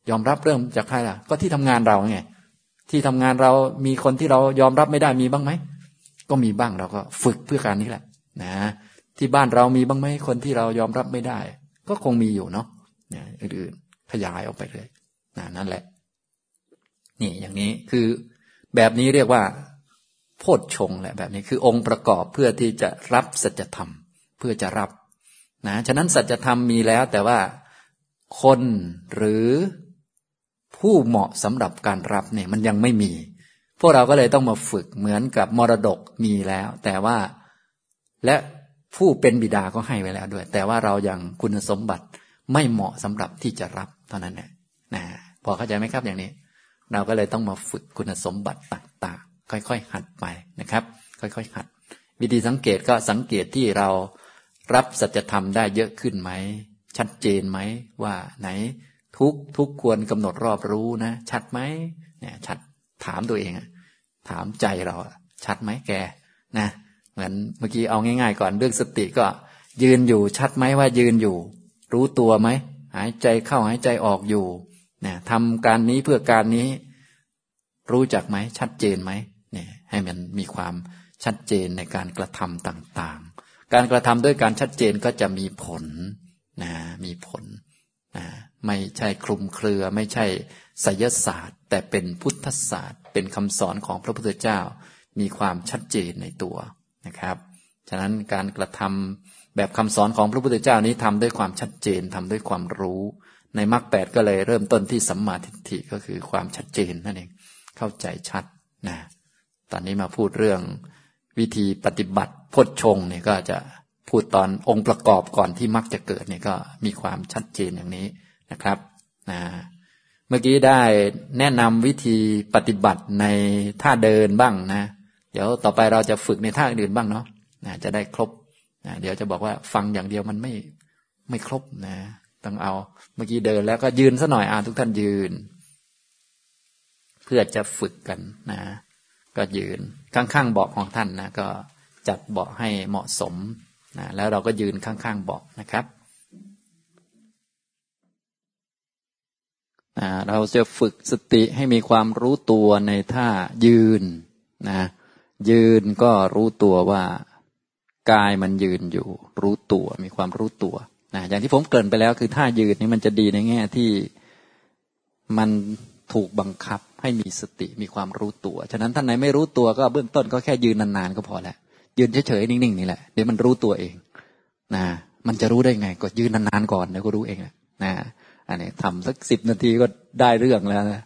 ยอมรับเริ่มจากใครล่ะ ก็ที่ทำงานเราไงที่ทำงานเรามีคนที่เรายอมรับไม่ได้มีบ้างไหม ก็มีบ้างเราก็ฝึกเพื่อการนี้แหละ นะ ที่บ้านเรามีบ้างไหมคนที่เรายอมรับไม่ได้ ก็คงมีอยู่เนาะเนี่ยอื่นๆขยายออกไปเลยนะนั่นแหละ นี่อย่างนี้คือแบบนี้เรียกว่า โพชฌงแหละแบบนี้คือองค์ประกอบเพื่อที่จะรับสัจธรรม เพื่อจะรับนะฉะนั้นสัจธรรมมีแล้ว แต่ว่าคนหรือผู้เหมาะสำหรับการรับเนี่ย มันยังไม่มี พวกเราก็เลยต้องมาฝึกเหมือนกับมรดกมีแล้ว แต่ว่าและผู้เป็นบิดาก็ให้ไว้แล้วด้วย แต่ว่าเรายังคุณสมบัติไม่เหมาะสำหรับที่จะรับเท่านั้นแหละนะพอเข้าใจไหมครับอย่างนี้ เราก็เลยต้องมาฝึกคุณสมบัติต่างๆ ค่อยๆ หัดไปนะครับ ค่อยๆ หัด วิธีสังเกตก็สังเกตที่เรารับสัจธรรมได้เยอะขึ้นไหม ชัดเจนไหมว่าไหนทุกทุกควรกำหนดรอบรู้นะ ชัดไหมเนี่ยชัด ถามตัวเองถามใจเราชัดไหมแกนะเหมือนเมื่อกี้เอาง่าย ๆ ก่อนเรื่องสติก็ ยืนอยู่ชัดไหมว่ายืนอยู่ รู้ตัวไหมหายใจเข้าหายใจออกอยู่เนี่ยทำการนี้เพื่อการนี้ รู้จักไหมชัดเจนไหมเนี่ยให้มันมีความชัดเจนในการกระทำต่างๆ การกระทำด้วยการชัดเจนก็จะมีผลนะมีผลนะไม่ใช่คลุมเครือไม่ใช่ ไสยศาสตร์ แต่เป็นพุทธศาสตร์ เป็นคำสอนของพระพุทธเจ้า มีความชัดเจนในตัวนะครับ ฉะนั้นการกระทำแบบคำสอนของพระพุทธเจ้านี้ทำด้วยความชัดเจนทำด้วยความรู้ ในมรรคแปดก็เลยเริ่มต้นที่สัมมาทิฏฐิก็คือความชัดเจนนั่นเองเข้าใจชัดนะตอนนี้มาพูดเรื่องวิธีปฏิบัติพจชงเนี่ยก็จะพูดตอนองค์ประกอบก่อนที่มักจะเกิดเนี่ยก็มีความชัดเจนอย่างนี้นะครับนะ เมื่อกี้ได้แนะนำวิธีปฏิบัติในท่าเดินบ้างนะ เดี๋ยวต่อไปเราจะฝึกในท่าอื่นบ้างเนาะนะจะได้ครบนะเดี๋ยวจะบอกว่าฟังอย่างเดียวมันไม่ไม่ครบนะ ต้องเอาเมื่อกี้เดินแล้วก็ยืนซะหน่อยอ่าทุกท่านยืน เพื่อจะฝึกกันนะ ก็ยืนข้างๆเบาะของท่านนะ ก็จัดเบาะให้เหมาะสมนะแล้วเราก็ยืนข้างๆเบาะนะครับ นะเราจะฝึกสติให้มีความรู้ตัวในท่ายืนนะยืนก็รู้ตัวว่ากายมันยืนอยู่ รู้ตัวมีความรู้ตัวนะอย่างที่ผมเกริ่นไปแล้วคือท่ายืนนี่มันจะดีในแง่ที่มันถูกบังคับให้มีสติมีความรู้ตัว ฉะนั้นท่านไหนไม่รู้ตัวก็เบื้องต้นก็แค่ยืนนานๆก็พอแล้วยืนเฉยๆนิ่งๆนี่แหละเดี๋ยวมันรู้ตัวเองนะมันจะรู้ได้ไง ก็ยืนนานๆก่อนเดี๋ยวก็รู้เองนะ อันนี้ทำสักสิบนาทีก็ได้เรื่องแล้วนะ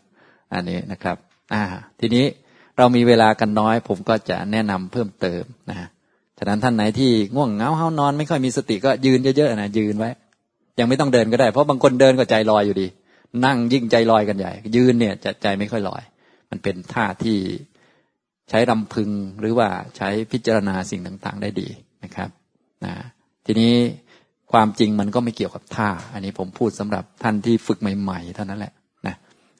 อันนี้นะครับ อ่า ทีนี้เรามีเวลากันน้อย ผมก็จะแนะนำเพิ่มเติมนะฉะนั้นท่านไหนที่ง่วงเงาเฮานอน ไม่ค่อยมีสติก็ยืนเยอะๆนะยืนไว้ ยังไม่ต้องเดินก็ได้ เพราะบางคนเดินก็ใจลอยอยู่ดี นั่งยิ่งใจลอยกันใหญ่ ยืนเนี่ยจะใจไม่ค่อยลอย มันเป็นท่าที่ใช้รำพึงหรือว่าใช้พิจารณาสิ่งต่างๆ ได้ดีนะครับนะทีนี้ ความจริงมันก็ไม่เกี่ยวกับท่า อันนี้ผมพูดสำหรับท่านที่ฝึกใหม่ๆ เท่านั้นแหละนะ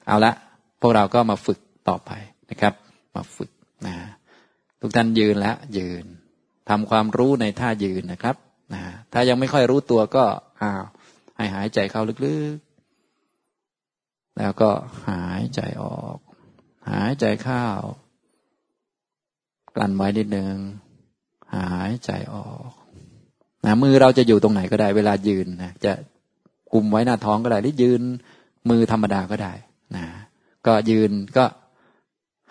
เอาละพวกเราก็มาฝึกต่อไปนะครับ มาฝึกนะทุกท่านยืนแล้วยืนทำความรู้ในท่ายืนนะครับนะถ้ายังไม่ค่อยรู้ตัวก็อ้าวให้หายใจเข้าลึกๆ แล้วก็หายใจออก หายใจเข้ากลั้นไว้นิดนึงหายใจออก นะมือเราจะอยู่ตรงไหนก็ได้ เวลายืนนะจะกุมไว้หน้าท้องก็ได้หรือยืนมือธรรมดาก็ได้นะก็ยืนก็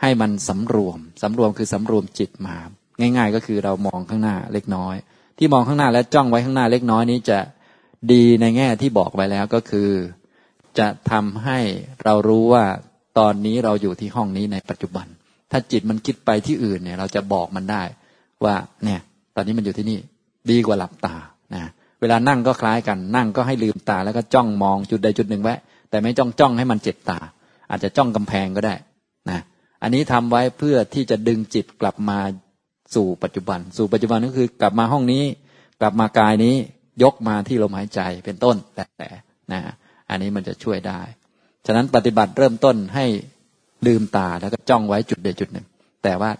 ให้มันสำรวมสำรวมคือสำรวมจิตมา ง่าย ๆ ก็คือเรามองข้างหน้าเล็กน้อย ที่มองข้างหน้าและจ้องไว้ข้างหน้าเล็กน้อยนี้จะดีในแง่ที่บอกไว้แล้วก็คือ จะทำให้เรารู้ว่าตอนนี้เราอยู่ที่ห้องนี้ในปัจจุบัน ถ้าจิตมันคิดไปที่อื่นเนี่ย เราจะบอกมันได้ ว่าเนี่ย ตอนนี้มันอยู่ที่นี่ ดีกว่าหลับตานะเวลานั่งก็คล้ายกันนั่งก็ให้ลืมตาแล้วก็จ้องมองจุดใดจุดหนึ่งไว้แต่ไม่จ้องจ้องให้มันเจ็บตา อาจจะจ้องกำแพงก็ได้นะอันนี้ทำไว้เพื่อที่จะดึงจิตกลับมาสู่ปัจจุบัน สู่ปัจจุบันก็คือกลับมาห้องนี้ กลับมากายนี้ยกมาที่ลมหายใจเป็นต้นแต่แต่นะอันนี้มันจะช่วยได้ ฉะนั้นปฏิบัติเริ่มต้นให้ลืมตาแล้วก็จ้องไว้จุดใดจุดหนึ่ง แต่ว่า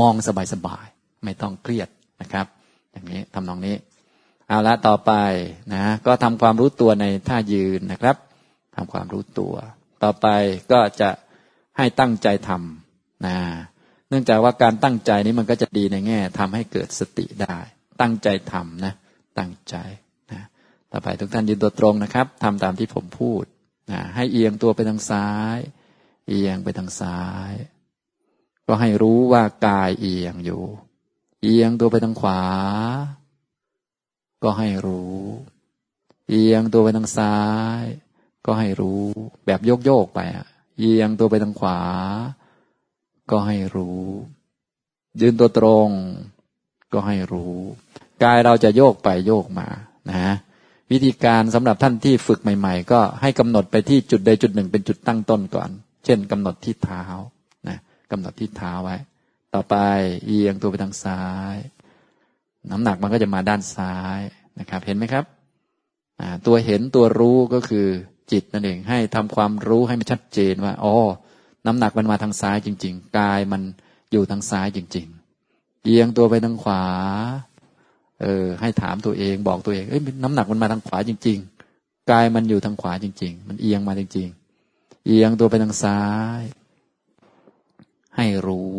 มองสบายๆไม่ต้องเครียดนะครับ อย่างนี้ทำนองนี้ เอาละต่อไปนะ ก็ทำความรู้ตัวในท่ายืนนะครับทำความรู้ตัว ต่อไปก็จะให้ตั้งใจทำนะเนื่องจากว่าการตั้งใจนี้มันก็จะดีในแง่ทำให้เกิดสติได้ ตั้งใจทำนะตั้งใจนะต่อไปทุกท่านยืนตัวตรงนะครับทำตามที่ผมพูดนะให้เอียงตัวไปทางซ้าย เอียงไปทางซ้าย ก็ให้รู้ว่ากายเอียงอยู่ เอียงตัวไปทางขวา ก็ให้รู้ เอียงตัวไปทางซ้าย ก็ให้รู้ แบบโยกโยกไปอะ เอียงตัวไปทางขวา ก็ให้รู้ ยืนตัวตรง ก็ให้รู้กายเราจะโยกไปโยกมานะวิธีการสำหรับท่านที่ฝึกใหม่ ๆ ก็ให้กำหนดไปที่จุดใดจุดหนึ่งเป็นจุดตั้งต้นก่อน เช่นกำหนดที่เท้านะกำหนดที่เท้าไว้ ต่อไปเอียงตัวไปทางซ้าย น้ำหนักมันก็จะมาด้านซ้ายนะครับ เห็นไหมครับตัวเห็นตัวรู้ก็คือจิตนั่นเองให้ทำความรู้ให้มันชัดเจนว่าอ๋อน้ำหนักมันมาทางซ้ายจริง ๆ กายมันอยู่ทางซ้ายจริง ๆ เอียงตัวไปทางขวา เออ ให้ถามตัวเองบอกตัวเองเอ้ยน้ำหนักมันมาทางขวาจริง ๆ กายมันอยู่ทางขวาจริง ๆ มันเอียงมาจริง ๆ เอียงตัวไปทางซ้าย ให้รู้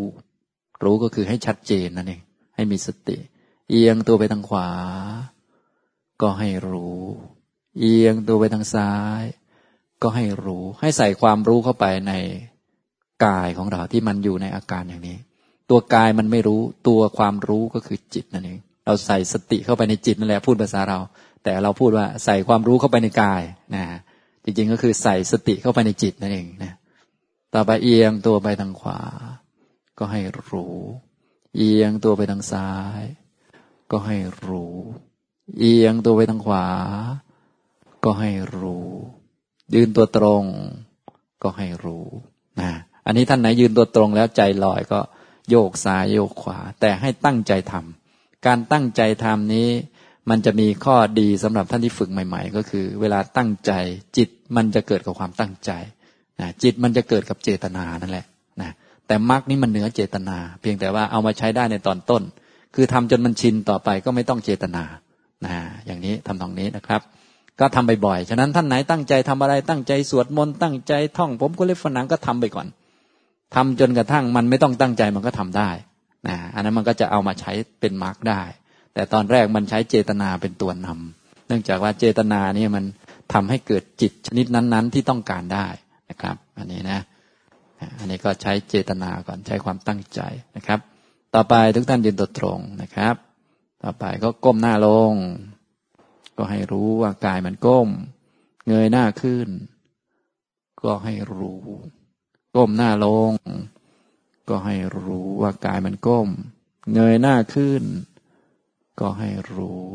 รู้ก็คือให้ชัดเจนนั่นเองให้มีสติ เอียงตัวไปทางขวา ก็ให้รู้ เอียงตัวไปทางซ้าย ก็ให้รู้ ให้ใส่ความรู้เข้าไปในกายของเราที่มันอยู่ในอาการอย่างนี้ ตัวกายมันไม่รู้ตัวความรู้ก็คือจิตนั่นเองเราใส่สติเข้าไปในจิตนั่นแหละพูดภาษาเรา แต่เราพูดว่าใส่ความรู้เข้าไปในกายนะจริงๆก็คือใส่สติเข้าไปในจิตนั่นเองนะต่อไปเอียงตัวไปทางขวา ก็ให้รู้ เอียงตัวไปทางซ้าย ก็ให้รู้ เอียงตัวไปทางขวา ก็ให้รู้ ยืนตัวตรง ก็ให้รู้นะอันนี้ท่านไหนยืนตัวตรงแล้วใจลอยก็โยกซ้ายโยกขวา แต่ให้ตั้งใจทำการตั้งใจทำนี้ มันจะมีข้อดีสำหรับท่านที่ฝึกใหม่ ๆ ก็คือ เวลาตั้งใจจิตมันจะเกิดกับความตั้งใจนะจิตมันจะเกิดกับเจตนานั่นแหละนะ แต่มรรคนี้มันเหนือเจตนา เพียงแต่ว่าเอามาใช้ได้ในตอนต้น คือทำจนมันชินต่อไปก็ไม่ต้องเจตนานะอย่างนี้ทำตรงนี้นะครับ ก็ทำบ่อยๆฉะนั้นท่านไหนตั้งใจทำอะไรตั้งใจสวดมนต์ตั้งใจท่องผมก็เล็บฝนังก็ทำไปก่อนทำจนกระทั่งมันไม่ต้องตั้งใจมันก็ทำได้นะอันนั้นมันก็จะเอามาใช้เป็นมรรคได้ แต่ตอนแรกมันใช้เจตนาเป็นตัวนำเนื่องจากว่าเจตนานี่มันทำให้เกิดจิตชนิดนั้น ๆ ที่ต้องการได้นะครับ อันนี้นะ อันนี้ก็ใช้เจตนาก่อนใช้ความตั้งใจนะครับ ต่อไปทุกท่านยืนตัวตรงนะครับ ต่อไปก็ก้มหน้าลง ก็ให้รู้ว่ากายมันก้ม เงยหน้าขึ้น ก็ให้รู้ ก้มหน้าลง ก็ให้รู้ว่ากายมันก้ม เงยหน้าขึ้น ก็ให้รู้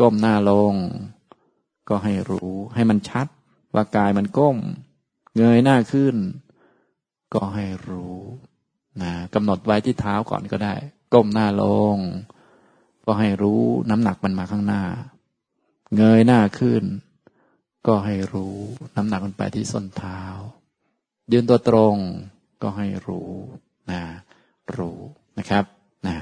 ก้มหน้าลง ก็ให้รู้ ให้มันชัดว่ากายมันก้ม เงยหน้าขึ้น ก็ให้รู้นะกำหนดไว้ที่เท้าก่อนก็ได้ ก้มหน้าลง ก็ให้รู้น้ำหนักมันมาข้างหน้า เงยหน้าขึ้น ก็ให้รู้น้ำหนักมันไปที่ส้นเท้า ยืนตัวตรงก็ให้รู้นะรู้นะครับนะ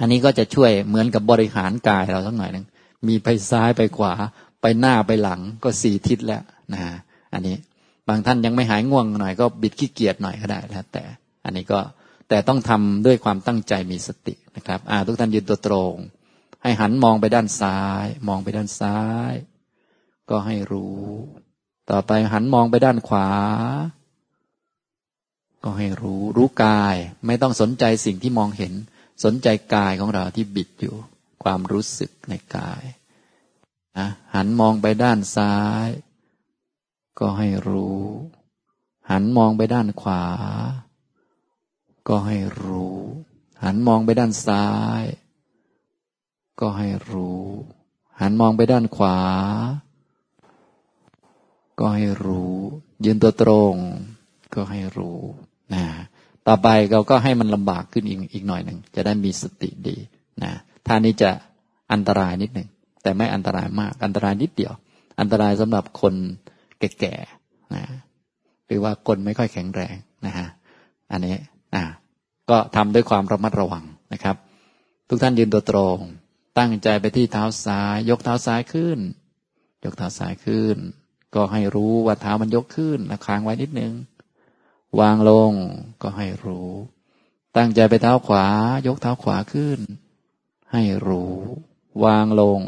อันนี้ก็จะช่วยเหมือนกับบริหารกายเราสักหน่อยหนึ่งมีไปซ้ายไปขวา ไปหน้าไปหลังก็สี่ทิศแล้วนะอันนี้ บางท่านยังไม่หายง่วงหน่อยก็บิดขี้เกียจหน่อยก็ได้แล้วแต่ อันนี้ก็แต่ต้องทำด้วยความตั้งใจมีสตินะครับอ่าทุกท่านยืนตัวตรง ให้หันมองไปด้านซ้าย มองไปด้านซ้าย ก็ให้รู้ ต่อไปหันมองไปด้านขวา ก็ให้รู้รู้กาย ไม่ต้องสนใจสิ่งที่มองเห็น สนใจกายของเราที่บิดอยู่ ความรู้สึกในกายนะหันมองไปด้านซ้าย ก็ให้รู้ หันมองไปด้านขวา ก็ให้รู้ หันมองไปด้านซ้าย ก็ให้รู้ หันมองไปด้านขวา ก็ให้รู้ ยืนตัวตรง ก็ให้รู้นะต่อไปเราก็ให้มันลำบากขึ้นอีกอีกหน่อยหนึ่งจะได้มีสติดีนะท่านี้จะอันตรายนิดหนึ่งแต่ไม่อันตรายมาก อันตรายนิดเดียว อันตรายสำหรับคน แก่ๆนะหรือว่าคนไม่ค่อยแข็งแรงนะฮะอันนี้นะก็ทำด้วยความระมัดระวังนะครับ ทุกท่านยืนตัวตรง ตั้งใจไปที่เท้าซ้าย ยกเท้าซ้ายขึ้น ยกเท้าซ้ายขึ้น ก็ให้รู้ว่าเท้ามันยกขึ้นแล้วค้างไว้นิดนึง วางลงก็ให้รู้ ตั้งใจไปเท้าขวา ยกเท้าขวาขึ้น ให้รู้ วางลง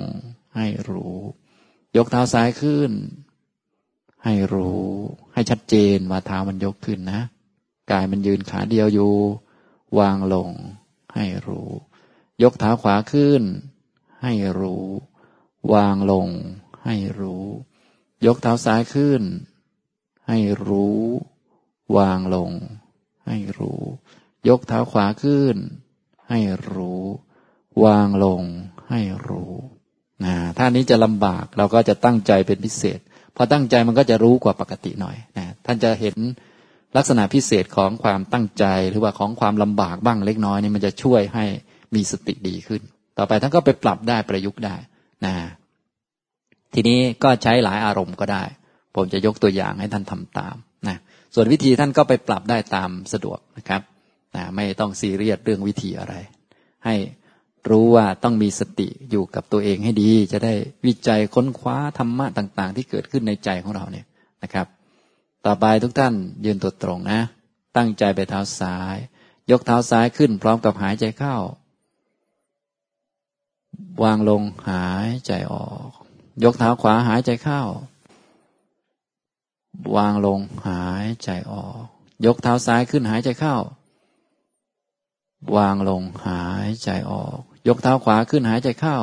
ให้รู้ ยกเท้าซ้ายขึ้น ให้รู้ ให้ชัดเจนว่าเท้ามันยกขึ้นนะ กายมันยืนขาเดียวอยู่ วางลง ให้รู้ ยกเท้าขวาขึ้น ให้รู้ วางลง ให้รู้ ยกเท้าซ้ายขึ้น ให้รู้ วางลง ให้รู้ ยกเท้าขวาขึ้น ให้รู้ วางลง ให้รู้นะถ้านี้จะลำบากเราก็จะตั้งใจเป็นพิเศษ พอตั้งใจมันก็จะรู้กว่าปกติหน่อยนะท่านจะเห็นลักษณะพิเศษของความตั้งใจหรือว่าของความลำบากบ้างเล็กน้อยนี่มันจะช่วยให้มีสติดีขึ้น ต่อไปท่านก็ไปปรับได้ประยุกต์ได้นะทีนี้ก็ใช้หลายอารมณ์ก็ได้ ผมจะยกตัวอย่างให้ท่านทำตามนะส่วนวิธีท่านก็ไปปรับได้ตามสะดวกนะครับนะไม่ต้องซีเรียสเรื่องวิธีอะไร ให้ รู้ว่าต้องมีสติอยู่กับตัวเองให้ดี จะได้วิจัยค้นคว้าธรรมะต่าง ๆ ที่เกิดขึ้นในใจของเราเนี่ยนะครับ ต่อไปทุกท่านยืนตัวตรงนะ ตั้งใจไปเท้าซ้าย ยกเท้าซ้ายขึ้นพร้อมกับหายใจเข้า วางลงหายใจออก ยกเท้าขวาหายใจเข้า วางลงหายใจออก ยกเท้าซ้ายขึ้นหายใจเข้าวางลงหายใจออก ยกเท้าขวาขึ้นหายใจเข้า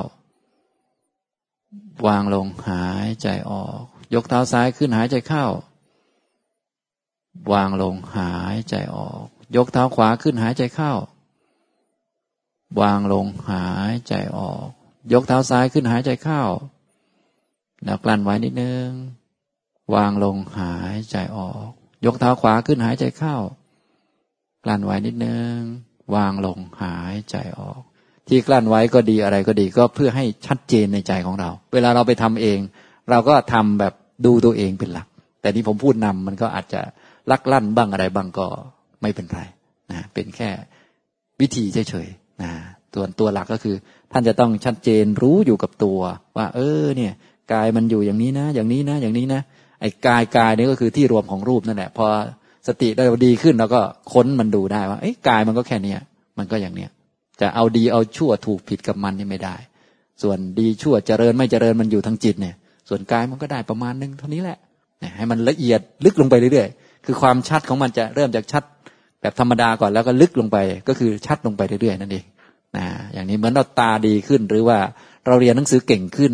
วางลงหายใจออก ยกเท้าซ้ายขึ้นหายใจเข้า วางลงหายใจออก ยกเท้าขวาขึ้นหายใจเข้า วางลงหายใจออก ยกเท้าซ้ายขึ้นหายใจเข้าแล้วกลั้นไว้นิดนึง วางลงหายใจออก ยกเท้าขวาขึ้นหายใจเข้า กลั้นไว้นิดนึง วางลงหายใจออก ที่กลั้นไว้ก็ดีอะไรก็ดี ก็เพื่อให้ชัดเจนในใจของเรา เวลาเราไปทำเอง เราก็ทำแบบดูตัวเองเป็นหลัก แต่ที่ผมพูดนำมันก็อาจจะลักลั่นบ้างอะไรบ้างก็ไม่เป็นไรนะเป็นแค่วิธีเฉยๆนะตัวตัวหลักก็คือ ท่านจะต้องชัดเจนรู้อยู่กับตัว ว่า เออเนี่ยกายมันอยู่อย่างนี้นะ อย่างนี้นะ อย่างนี้นะไอ้กายกายนี่ก็คือที่รวมของรูปนั่นแหละพอสติได้ดีขึ้นเราก็ค้นมันดูได้ว่าไอ้กายมันก็แค่เนี้ยมันก็อย่างเนี้ย จะเอาดีเอาชั่วถูกผิดกับมันนี่ไม่ได้ ส่วนดีชั่วเจริญไม่เจริญมันอยู่ทางจิตเนี่ย ส่วนกายมันก็ได้ประมาณนึงเท่านี้แหละให้มันละเอียดลึกลงไปเรื่อยๆ คือความชัดของมันจะเริ่มจากชัดแบบธรรมดาก่อนแล้วก็ลึกลงไปก็คือชัดลงไปเรื่อยๆนั่นเองนะอย่างนี้เหมือนเราตาดีขึ้นหรือว่าเราเรียนหนังสือเก่งขึ้น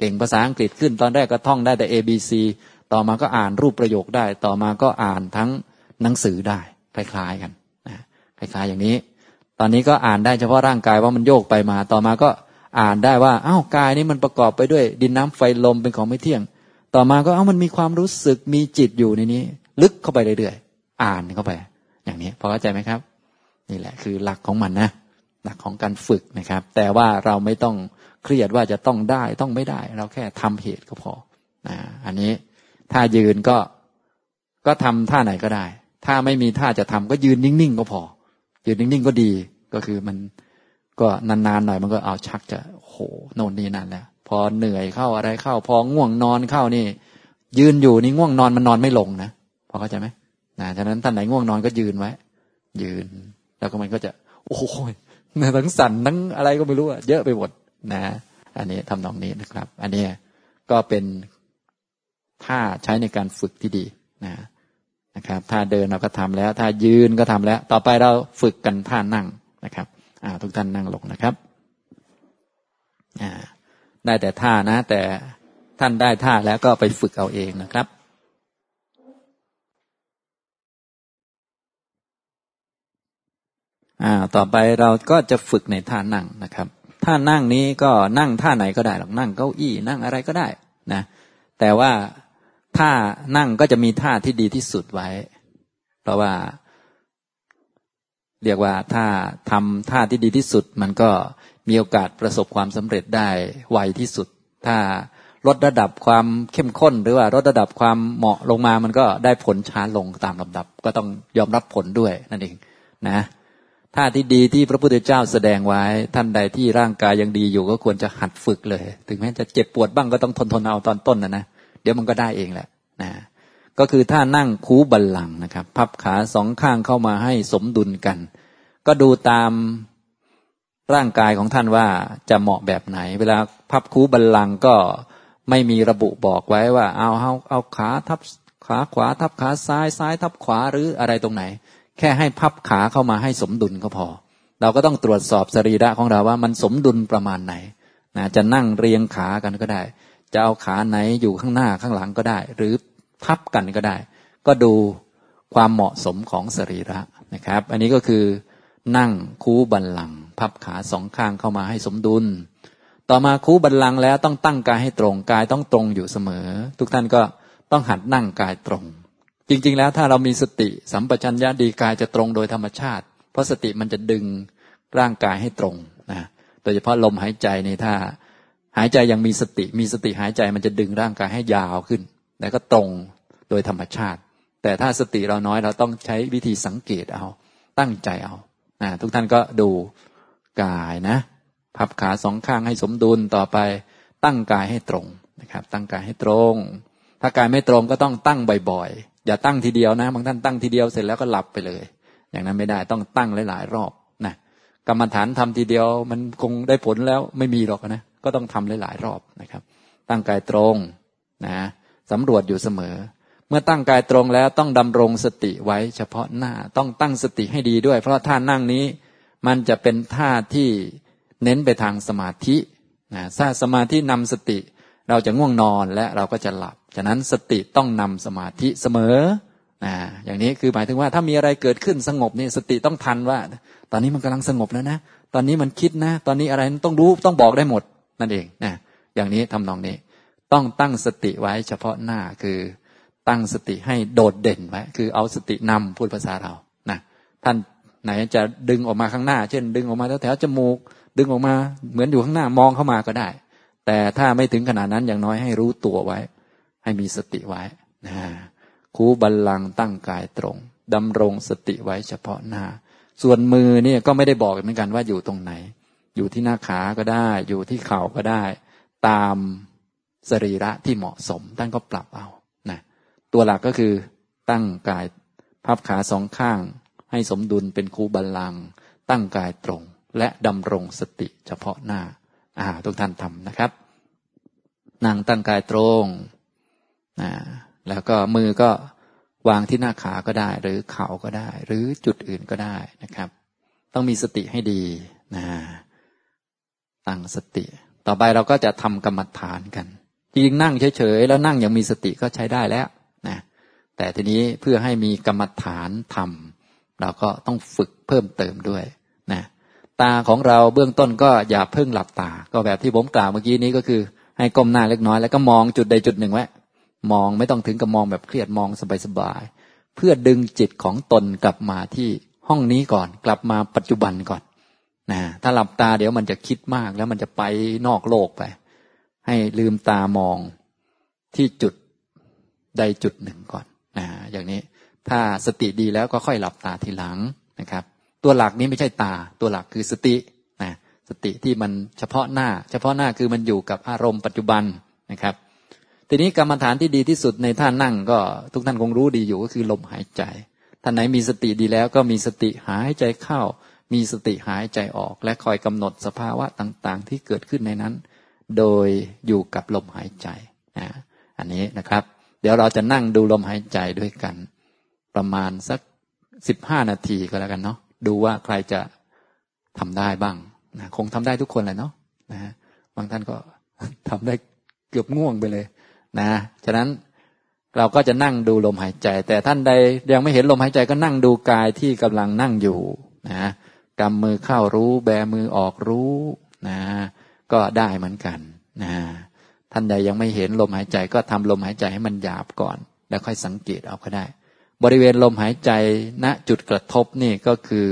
เก่งภาษาอังกฤษขึ้น ตอนแรกก็ท่องได้แต่ A B C ต่อมาก็อ่านรูปประโยคได้ ต่อมาก็อ่านทั้งหนังสือได้ คล้ายๆกันนะคล้ายๆอย่างนี้ ตอนนี้ก็อ่านได้เฉพาะร่างกายว่ามันโยกไปมา ต่อมาก็อ่านได้ว่า อ้าว กายนี้มันประกอบไปด้วย ดินน้ำไฟลมเป็นของไม่เที่ยง ต่อมาก็เอ้ามันมีความรู้สึกมีจิตอยู่ในนี้ ลึกเข้าไปเรื่อยๆ อ่านเข้าไป อย่างนี้พอเข้าใจไหมครับ นี่แหละคือหลักของมันนะ หลักของการฝึกนะครับ แต่ว่าเราไม่ต้องเครียดว่าจะต้องได้ต้องไม่ได้ เราแค่ทำเหตุก็พอนะอันนี้ถ้ายืนก็ก็ทำท่าไหนก็ได้ ถ้าไม่มีท่าจะทำก็ยืนนิ่งๆก็พอ ยืนนิ่งๆก็ดีก็คือมันก็นานๆหน่อยมันก็เอาชักจะโหโน่นนี่นั่นแล้วพอเหนื่อยเข้าอะไรเข้า พอง่วงนอนเข้านี่ ยืนอยู่นี่ง่วงนอนมันนอนไม่ลงนะพอเข้าใจไหมนะฉะนั้นท่านไหนง่วงนอนก็ยืนไว้ ยืน แล้วก็มันก็จะ โอ้โหทั้งสั่นทั้งอะไรก็ไม่รู้อะเยอะไปหมดนะ อันนี้ทำนองนี้นะครับ อันนี้ก็เป็นท่าใช้ในการฝึกที่ดีนะ นะครับท่าเดินเราก็ทำแล้วท่ายืนก็ทำแล้ว ต่อไปเราฝึกกันท่านั่งนะครับอ่าทุกท่านนั่งลงนะครับอ่าได้แต่ท่านะ แต่ท่านได้ท่าแล้วก็ไปฝึกเอาเองนะครับอ่าต่อไปเราก็จะฝึกในท่านั่งนะครับถ้านั่งนี้ก็นั่งท่าไหนก็ได้หรอกนั่งเก้าอี้นั่งอะไรก็ได้นะแต่ว่า ท่านั่งก็จะมีท่าที่ดีที่สุดไว้ เพราะว่า เรียกว่าถ้าทำท่าที่ดีที่สุด มันก็มีโอกาสประสบความสำเร็จได้ไวที่สุด ถ้าลดระดับความเข้มข้น หรือว่าลดระดับความเหมาะลงมามันก็ได้ผลช้าลงตามลำดับ ก็ต้องยอมรับผลด้วยนั่นเองนะท่าที่ดีที่พระพุทธเจ้าแสดงไว้ ท่านใดที่ร่างกายยังดีอยู่ก็ควรจะหัดฝึกเลย ถึงแม้จะเจ็บปวดบ้างก็ต้องทนทนเอาตอนต้นนะนะ เดี๋ยวมันก็ได้เองแหละนะก็คือท่านั่งคูบัลลังนะครับ พับขาสองข้างเข้ามาให้สมดุลกัน ก็ดูตามร่างกายของท่านว่าจะเหมาะแบบไหน เวลาพับคูบัลลังก็ไม่มีระบุบอกไว้ว่า เอาเอาเอาขาทับขาขวาทับขาซ้ายซ้ายทับขวาหรืออะไรตรงไหน แค่ให้พับขาเข้ามาให้สมดุลก็พอ เราก็ต้องตรวจสอบสรีระของเราว่ามันสมดุลประมาณไหนนะจะนั่งเรียงขากันก็ได้ จะเอาขาไหนอยู่ข้างหน้าข้างหลังก็ได้ หรือทับกันก็ได้ ก็ดูความเหมาะสมของสรีระนะครับ อันนี้ก็คือนั่งคูบันลัง พับขาสองข้างเข้ามาให้สมดุล ต่อมาคูบันลังแล้วต้องตั้งกายให้ตรงกายต้องตรงอยู่เสมอ ทุกท่านก็ต้องหัดนั่งกายตรง จริง ๆ แล้วถ้าเรามีสติสัมปชัญญะดีกายจะตรงโดยธรรมชาติ เพราะสติมันจะดึงร่างกายให้ตรงนะโดยเฉพาะลมหายใจในถ้า หายใจยังมีสติ มีสติหายใจมันจะดึงร่างกายให้ยาวขึ้น แล้วก็ตรงโดยธรรมชาติ แต่ถ้าสติเราน้อยเราต้องใช้วิธีสังเกตเอา ตั้งใจเอานะทุกท่านก็ดูกายนะ พับขาสองข้างให้สมดุลต่อไป ตั้งกายให้ตรงนะครับ ตั้งกายให้ตรง ถ้ากายไม่ตรงก็ต้องตั้งบ่อยๆ อย่าตั้งทีเดียวนะ บางท่านตั้งทีเดียวเสร็จแล้วก็หลับไปเลย อย่างนั้นไม่ได้ต้องตั้งหลายๆรอบนะกรรมฐานทำทีเดียวมันคงได้ผลแล้วไม่มีหรอกนะ ก็ต้องทำหลายๆรอบนะครับ ตั้งกายตรงนะสำรวจอยู่เสมอ เมื่อตั้งกายตรงแล้วต้องดำรงสติไว้เฉพาะหน้าต้องตั้งสติให้ดีด้วย เพราะท่านั่งนี้มันจะเป็นท่าที่เน้นไปทางสมาธินะถ้าสมาธินำสติเราจะง่วงนอนและเราก็จะหลับ ฉะนั้นสติต้องนำสมาธิเสมอนะอย่างนี้คือหมายถึงว่าถ้ามีอะไรเกิดขึ้นสงบนี่สติต้องทันว่า ตอนนี้มันกำลังสงบแล้วนะ ตอนนี้มันคิดนะ ตอนนี้อะไรต้องรู้ต้องบอกได้หมด นั่นเองนะอย่างนี้ทำนองนี้ ต้องตั้งสติไว้เฉพาะหน้าคือตั้งสติให้โดดเด่นไว้คือเอาสตินำพูดภาษาเรานะท่านไหนจะดึงออกมาข้างหน้า เช่น ดึงออกมาแถวจมูก ดึงออกมาเหมือนอยู่ข้างหน้ามองเข้ามาก็ได้ แต่ถ้าไม่ถึงขนาดนั้นอย่างน้อยให้รู้ตัวไว้ ให้มีสติไว้นะคูบัลลังตั้งกายตรงดำรงสติไว้เฉพาะหน้า ส่วนมือเนี่ยก็ไม่ได้บอกเหมือนกันว่าอยู่ตรงไหน อยู่ที่หน้าขาก็ได้ อยู่ที่เข่าก็ได้ ตามสรีระที่เหมาะสมท่านก็ปรับเอานะตัวหลักก็คือตั้งกายพับขาสองข้าง ให้สมดุลเป็นคูบัลลัง ตั้งกายตรง และดำรงสติเฉพาะหน้าอ่าทุกท่านทำนะครับนั่งตั้งกายตรงนะแล้วก็มือก็วางที่หน้าขาก็ได้ หรือเข่าก็ได้ หรือจุดอื่นก็ได้นะครับ ต้องมีสติให้ดีนะ ตั้งสติ ต่อไปเราก็จะทำกรรมฐานกัน จริงนั่งเฉยๆแล้วนั่งยังมีสติก็ใช้ได้แล้วนะแต่ทีนี้เพื่อให้มีกรรมฐานทำเราก็ต้องฝึกเพิ่มเติมด้วยนะตาของเราเบื้องต้นก็อย่าเพิ่งหลับตา ก็แบบที่ผมกล่าวเมื่อกี้นี้ก็คือ ให้ก้มหน้าเล็กน้อยแล้วก็มองจุดใดจุดหนึ่งไว้มองไม่ต้องถึงกับมองแบบเครียดมองสบายๆเพื่อดึงจิตของตนกลับมาที่ห้องนี้ก่อน กลับมาปัจจุบันก่อน นะถ้าหลับตาเดี๋ยวมันจะคิดมากแล้วมันจะไปนอกโลกไป ให้ลืมตามองที่จุดใดจุดหนึ่งก่อนนะอย่างนี้ถ้าสติดีแล้วก็ค่อยหลับตาทีหลังนะครับ ตัวหลักนี้ไม่ใช่ตา ตัวหลักคือสตินะสติที่มันเฉพาะหน้า เฉพาะหน้าคือมันอยู่กับอารมณ์ปัจจุบันนะครับ ทีนี้กรรมฐานที่ดีที่สุดในท่านั่งก็ทุกท่านคงรู้ดีอยู่ก็คือลมหายใจท่านไหนมีสติดีแล้วก็มีสติหายใจเข้า มีสติหายใจออกและคอยกำหนดสภาวะต่าง ๆ ที่เกิดขึ้นในนั้น โดยอยู่กับลมหายใจนะอันนี้นะครับ เดี๋ยวเราจะนั่งดูลมหายใจด้วยกัน ประมาณสักสิบห้านาทีก็แล้วกันเนาะดูว่าใครจะทำได้บ้างนะคงทำได้ทุกคนแหละเนาะนะบางท่านก็ทำได้เกือบง่วงไปเลยนะฉะนั้นเราก็จะนั่งดูลมหายใจ แต่ท่านใดยังไม่เห็นลมหายใจก็นั่งดูกายที่กำลังนั่งอยู่นะ กำมือเข้ารู้ แบมือออกรู้นะก็ได้เหมือนกันนะท่านใดยังไม่เห็นลมหายใจก็ทำลมหายใจให้มันหยาบก่อน แล้วค่อยสังเกตเอาก็ได้ บริเวณลมหายใจณจุดกระทบนี่ก็คือ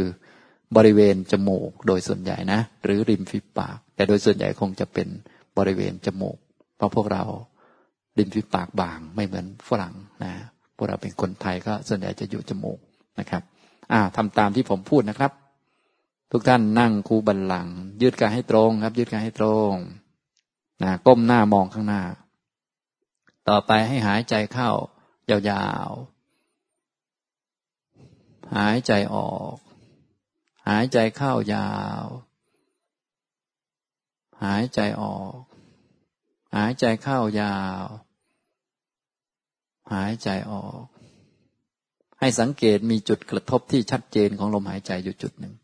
บริเวณจมูกโดยส่วนใหญ่นะ หรือริมฝีปาก แต่โดยส่วนใหญ่คงจะเป็นบริเวณจมูก เพราะพวกเราริมฝีปากบางไม่เหมือนฝรั่งนะพวกเราเป็นคนไทยก็ส่วนใหญ่จะอยู่จมูกนะครับอ่าทำตามที่ผมพูดนะครับ ทุกท่านนั่งคูบันหลัง ยืดกายให้ตรงครับ ยืดกายให้ตรงนะก้มหน้ามองข้างหน้า ต่อไปให้หายใจเข้า ยาวๆ หายใจออก หายใจเข้ายาว หายใจออก หายใจเข้ายาว หายใจออก ให้สังเกตมีจุดกระทบที่ชัดเจนของลมหายใจอยู่จุดหนึ่ง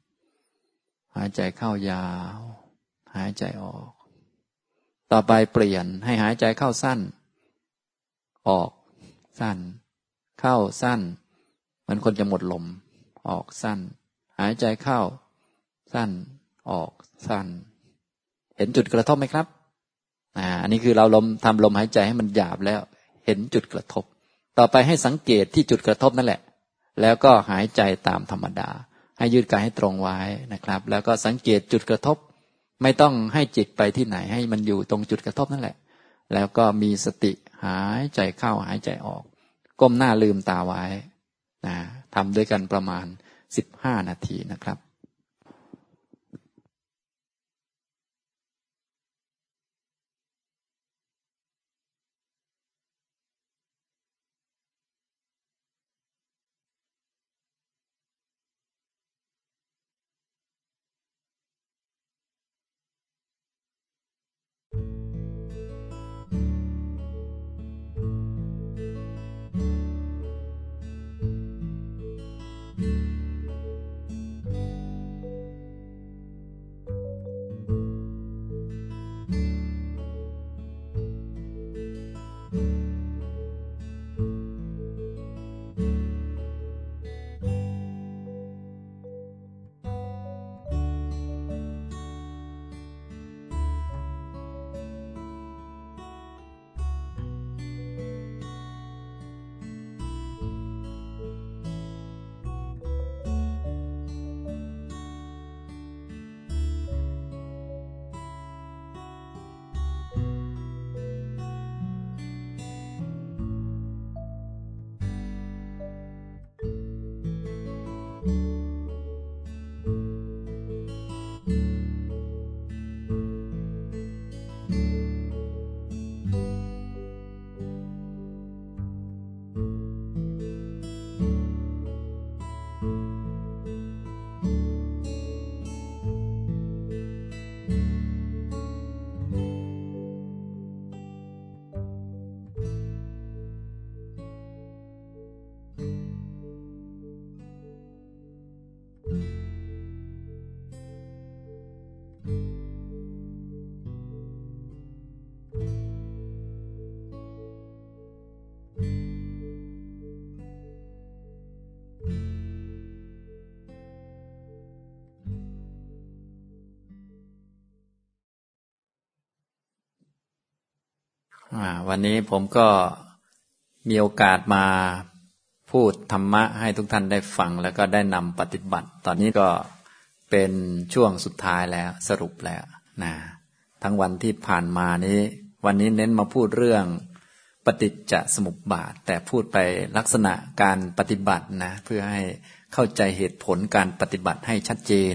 หายใจเข้ายาว หายใจออก ต่อไปเปลี่ยนให้หายใจเข้าสั้น ออกสั้น เข้าสั้นเหมือนคนจะหมดลม ออกสั้น หายใจเข้า สั้น ออกสั้น เห็นจุดกระทบไหมครับอ่าอันนี้คือเราลมทำลมหายใจให้มันหยาบแล้ว เห็นจุดกระทบ ต่อไปให้สังเกตที่จุดกระทบนั่นแหละ แล้วก็หายใจตามธรรมดา ให้ยืดกายให้ตรงไว้นะครับ แล้วก็สังเกตจุดกระทบ ไม่ต้องให้จิตไปที่ไหนให้มันอยู่ตรงจุดกระทบนั่นแหละ แล้วก็มีสติหายใจเข้าหายใจออก ก้มหน้าลืมตาไว้นะทำด้วยกันประมาณสิบห้านาทีนะครับ วันนี้ผมก็มีโอกาสมาพูดธรรมะให้ทุกท่านได้ฟัง แล้วก็ได้นำปฏิบัติ ตอนนี้ก็เป็นช่วงสุดท้ายแล้วสรุปแล้วนะทั้งวันที่ผ่านมานี้ วันนี้เน้นมาพูดเรื่องปฏิจจสมุปบาท แต่พูดไปลักษณะการปฏิบัตินะ เพื่อให้เข้าใจเหตุผลการปฏิบัติให้ชัดเจน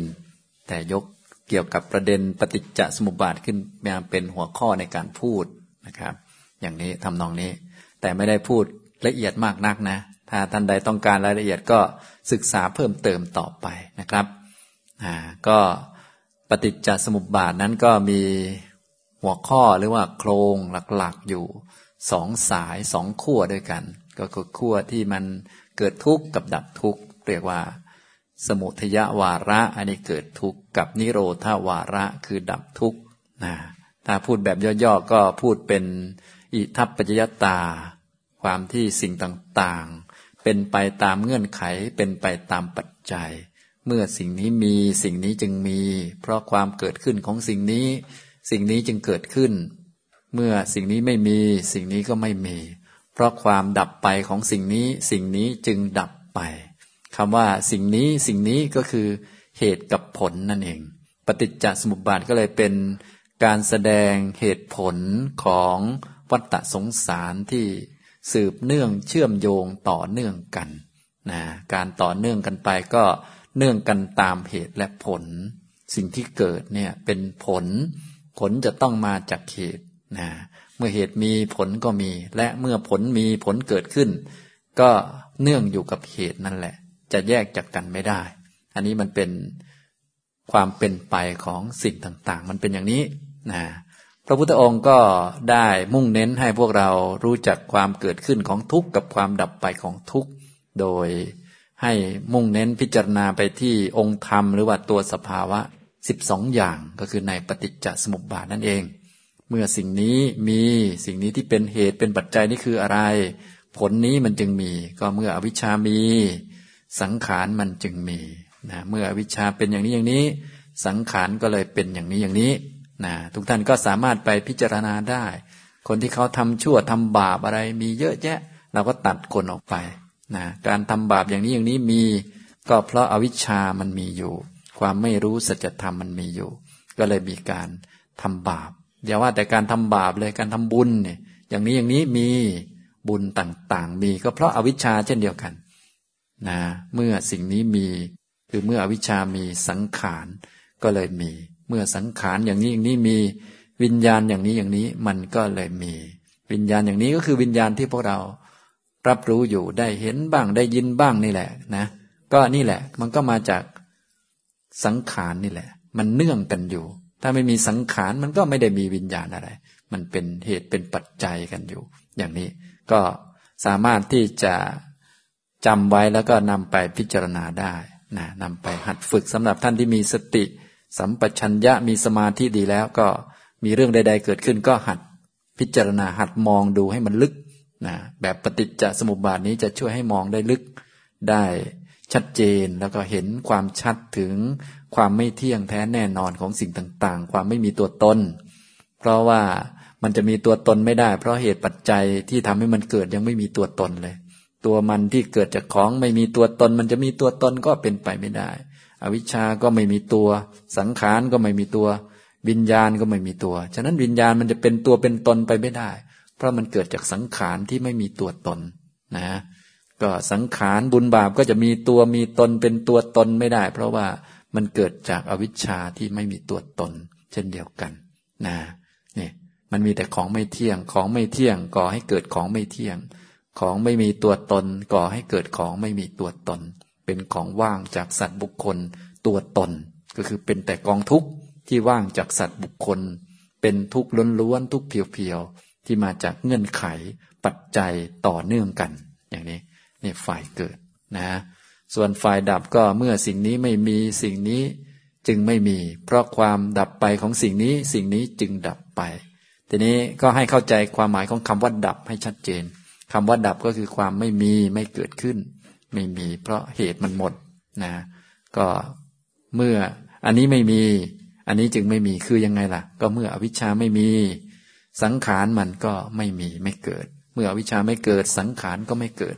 แต่ยกเกี่ยวกับประเด็นปฏิจจสมุปบาทขึ้นมาเป็นหัวข้อในการพูดนะครับ อย่างนี้ทำนองนี้ แต่ไม่ได้พูดละเอียดมากนักนะ ถ้าท่านใดต้องการรายละเอียดก็ศึกษาเพิ่มเติมต่อไปนะครับอ่าก็ปฏิจจสมุปบาทนั้นก็มีหัวข้อหรือว่าโครงหลักๆอยู่สองสายสองขั้วด้วยกัน ก็คือขั้วที่มันเกิดทุกข์กับดับทุกข์เรียกว่า สมุทยาวาระ อันนี้เกิดทุกข์กับนิโรธาวาระคือดับทุกข์นะถ้าพูดแบบย่อๆก็พูดเป็น อิทัปปัจยตา ความที่สิ่งต่างๆ เป็นไปตามเงื่อนไขเป็นไปตามปัจจัย เมื่อสิ่งนี้มีสิ่งนี้จึงมี เพราะความเกิดขึ้นของสิ่งนี้ สิ่งนี้จึงเกิดขึ้น เมื่อสิ่งนี้ไม่มี สิ่งนี้ก็ไม่มี เพราะความดับไปของสิ่งนี้ สิ่งนี้จึงดับไปคำว่าสิ่งนี้สิ่งนี้ก็คือเหตุกับผลนั่นเอง ปฏิจจสมุปบาทก็เลยเป็นการแสดงเหตุผลของ วัฏสงสารที่สืบเนื่องเชื่อมโยงต่อเนื่องกันนะการต่อเนื่องกันไปก็เนื่องกันตามเหตุและผล สิ่งที่เกิดเนี่ยเป็นผล ผลจะต้องมาจากเหตุนะเมื่อเหตุมีผลก็มี และเมื่อผลมีผลเกิดขึ้น ก็เนื่องอยู่กับเหตุนั่นแหละ จะแยกจากกันไม่ได้ อันนี้มันเป็นความเป็นไปของสิ่งต่างๆ มันเป็นอย่างนี้นะ พระพุทธองค์ก็ได้มุ่งเน้นให้พวกเรารู้จักความเกิดขึ้นของทุกข์กับความดับไปของทุกข์โดยให้มุ่งเน้นพิจารณาไปที่องค์ธรรมหรือว่าตัวสภาวะสิบสองอย่างก็คือในปฏิจจสมุปบาทนั่นเอง เมื่อสิ่งนี้มีสิ่งนี้ที่เป็นเหตุเป็นปัจจัยนี่คืออะไร ผลนี้มันจึงมี ก็เมื่ออวิชามี สังขารมันจึงมีนะเมื่ออวิชชาเป็นอย่างนี้อย่างนี้ สังขารก็เลยเป็นอย่างนี้อย่างนี้ นะทุกท่านก็สามารถไปพิจารณาได้ คนที่เขาทำชั่วทำบาปอะไร มีเยอะแยะ เราก็ตัดคนออกไปนะการทำบาปอย่างนี้อย่างนี้มี ก็เพราะอาวิชชามันมีอยู่ ความไม่รู้สัจธรรมมันมีอยู่ ก็เลยมีการทำบาปอย่าว่าแต่การทำบาปเลยการทำบุญเนี่ย อย่างนี้อย่างนี้มีบุญต่างๆ มีก็เพราะอาวิชชาเช่นเดียวกันนะเมื่อสิ่งนี้มี คือเมื่ออวิชามีสังขารก็เลยมี เมื่อสังขารอย่างนี้อย่างนี้มีวิญญาณอย่างนี้อย่างนี้มันก็เลยมี วิญญาณอย่างนี้ก็คือวิญญาณที่พวกเรารับรู้อยู่ได้เห็นบ้างได้ยินบ้างนี่แหละนะ ก็นี่แหละ มันก็มาจากสังขารนี่แหละ มันเนื่องกันอยู่ ถ้าไม่มีสังขารมันก็ไม่ได้มีวิญญาณอะไร มันเป็นเหตุเป็นปัจจัยกันอยู่ อย่างนี้ก็สามารถที่จะจำไว้แล้วก็นำไปพิจารณาได้นะนำไปหัดฝึกสำหรับท่านที่มีสติ สัมปชัญญะมีสมาธิดีแล้วก็มีเรื่องใด ๆ เกิดขึ้นก็หัดพิจารณาหัดมองดูให้มันลึกนะแบบปฏิจจสมุปบาทนี้จะช่วยให้มองได้ลึกได้ชัดเจนแล้วก็เห็นความชัดถึงความไม่เที่ยงแท้แน่นอนของสิ่งต่างๆ ความไม่มีตัวตน เพราะว่ามันจะมีตัวตนไม่ได้ เพราะเหตุปัจจัยที่ทำให้มันเกิดยังไม่มีตัวตนเลย ตัวมันที่เกิดจากของไม่มีตัวตน มันจะมีตัวตนก็เป็นไปไม่ได้ อวิชชาก็ไม่มีตัว สังขารก็ไม่มีตัว วิญญาณก็ไม่มีตัว ฉะนั้นวิญญาณมันจะเป็นตัวเป็นตนไปไม่ได้ เพราะมันเกิดจากสังขารที่ไม่มีตัวตนนะก็สังขารบุญบาปก็จะมีตัวมีตนเป็นตัวตนไม่ได้ เพราะว่ามันเกิดจากอวิชชาที่ไม่มีตัวตน เช่นเดียวกันนะนี่มันมีแต่ของไม่เที่ยงของไม่เที่ยงก่อให้เกิดของไม่เที่ยง ของไม่มีตัวตน ก่อให้เกิดของไม่มีตัวตน เป็นของว่างจากสัตว์บุคคลตัวตน ก็คือเป็นแต่กองทุกข์ที่ว่างจากสัตว์บุคคล เป็นทุกข์ล้วนๆทุกข์เพียวๆที่มาจากเงื่อนไขปัจจัยต่อเนื่องกัน อย่างนี้นี่ฝ่ายเกิดนะส่วนฝ่ายดับก็เมื่อสิ่งนี้ไม่มีสิ่งนี้จึงไม่มี เพราะความดับไปของสิ่งนี้สิ่งนี้จึงดับไป ทีนี้ก็ให้เข้าใจความหมายของคำว่าดับให้ชัดเจนคำว่าดับก็คือความไม่มีไม่เกิดขึ้น ไม่มี เพราะเหตุมันหมดนะ ก็เมื่ออันนี้ไม่มี อันนี้จึงไม่มีคือยังไงล่ะ ก็เมื่ออวิชชาไม่มี สังขารมันก็ไม่มีไม่เกิด เมื่ออวิชชาไม่เกิด สังขารก็ไม่เกิด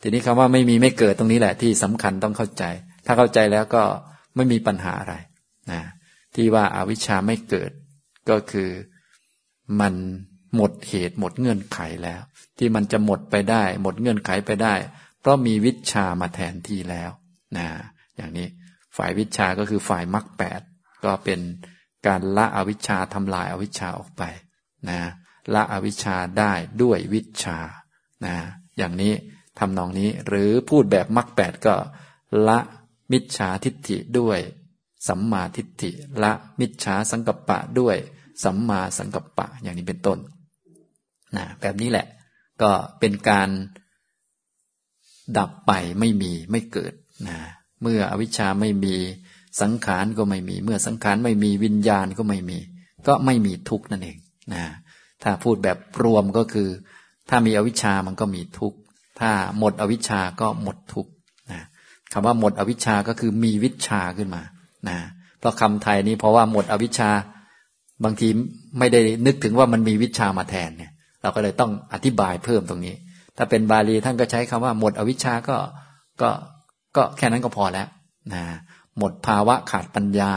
ทีนี้คำว่าไม่มีไม่เกิดตรงนี้แหละที่สำคัญต้องเข้าใจ ถ้าเข้าใจแล้วก็ไม่มีปัญหาอะไรนะที่ว่าอาวิชชาไม่เกิด ก็คือมันหมดเหตุหมดเงื่อนไขแล้ว ที่มันจะหมดไปได้ หมดเงื่อนไขไปได้ เพราะมีวิชามาแทนที่แล้วนะอย่างนี้ฝ่ายวิชาก็คือฝ่ายมรรคแปดก็เป็นการละอวิชชาทำลายอาวิชชาออกไปนะละอวิชชาได้ด้วยวิชานะอย่างนี้ทำนองนี้หรือพูดแบบมรรคแปดก็ ละมิจฉาทิฏฐิด้วย สัมมาทิฏฐิ ละมิจฉาสังกัปปะด้วย สัมมาสังกัปปะอย่างนี้เป็นต้นนะแบบนี้แหละ ก็เป็นการ ดับไปไม่มีไม่เกิดนะเมื่ออวิชชาไม่มีสังขารก็ไม่มี เมื่อสังขารไม่มีวิญญาณก็ไม่มี ก็ไม่มีทุกข์นั่นเองนะถ้าพูดแบบรวมก็คือ ถ้ามีอวิชชามันก็มีทุกข์ถ้าหมดอวิชชาก็หมดทุกข์นะคำว่าหมดอวิชชาก็คือมีวิชาขึ้นมานะเพราะคำไทยนี้เพราะว่าหมดอวิชชาบางทีไม่ได้นึกถึงว่ามันมีวิชามาแทนเนี่ย เราก็เลยต้องอธิบายเพิ่มตรงนี้ ถ้าเป็นบาลีท่านก็ใช้คำว่าหมดอวิชชาก็ก็ก็แค่นั้นก็พอแล้วนะหมดภาวะขาดปัญญา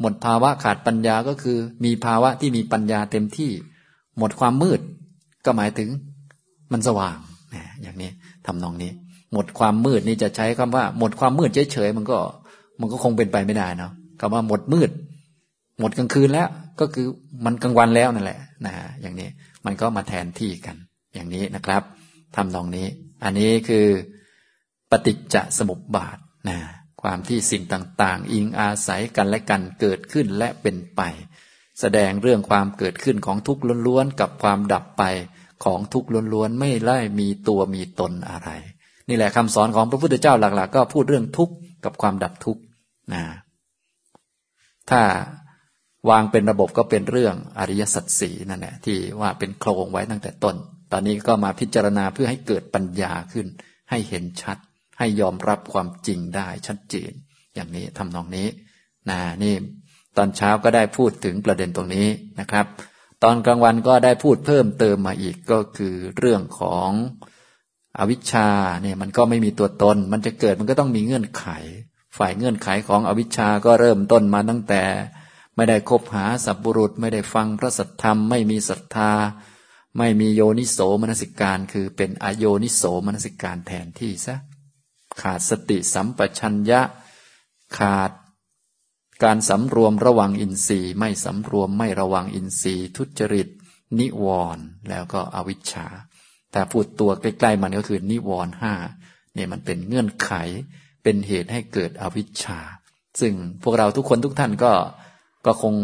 หมดภาวะขาดปัญญาก็คือ มีภาวะที่มีปัญญาเต็มที่ หมดความมืด ก็หมายถึงมันสว่างนะอย่างนี้ทำนองนี้ หมดความมืดนี่จะใช้คำว่า หมดความมืดเฉยๆมันก็ มันก็คงเป็นไปไม่ได้เนาะคำว่าหมดมืด หมดกลางคืนแล้ว ก็คือมันกลางวันแล้วนั่นแหละนะอย่างนี้มันก็มาแทนที่กัน อย่างนี้นะครับ ทำนองนี้ อันนี้คือปฏิจจสมุปบาทนะความที่สิ่งต่าง ๆ อิงอาศัยกันและกันเกิดขึ้นและเป็นไป แสดงเรื่องความเกิดขึ้นของทุกข์ล้วนๆกับความดับไปของทุกข์ล้วนๆไม่ไล่มีตัวมีตนอะไร นี่แหละคำสอนของพระพุทธเจ้าหลัก ๆ ก็พูดเรื่องทุกข์กับความดับทุกข์นะถ้าวางเป็นระบบก็เป็นเรื่องอริยสัจสีนั่นแหละที่ว่าเป็นโครงไว้ตั้งแต่ต้น ตอนนี้ก็มาพิจารณาเพื่อให้เกิดปัญญาขึ้น ให้เห็นชัด ให้ยอมรับความจริงได้ชัดเจน อย่างนี้ทำนองนี้นะนี่ตอนเช้าก็ได้พูดถึงประเด็นตรงนี้นะครับ ตอนกลางวันก็ได้พูดเพิ่มเติมมาอีกก็คือเรื่องของอวิชชาเนี่ยมันก็ไม่มีตัวตน มันจะเกิดมันก็ต้องมีเงื่อนไข ฝ่ายเงื่อนไขของอวิชชาก็เริ่มต้นมาตั้งแต่ ไม่ได้คบหาสัพบุรุษ ไม่ได้ฟังพระสัทธรรม ไม่มีศรัทธา ไม่มีโยนิโสมนสิการ คือเป็นอโยนิโสมนสิการแทนที่ซะขาดสติสัมปชัญญะ ขาดการสำรวมระวังอินทรีย์ ไม่สำรวมไม่ระวังอินทรีย์ ทุจริต นิวรณ์แล้วก็อวิชชา แต่พูดตัวใกล้ๆมันก็คือนิวรณ์ห้าเนี่ยมันเป็นเงื่อนไข เป็นเหตุให้เกิดอวิชชา ซึ่งพวกเราทุกคนทุกท่านก็ก็คง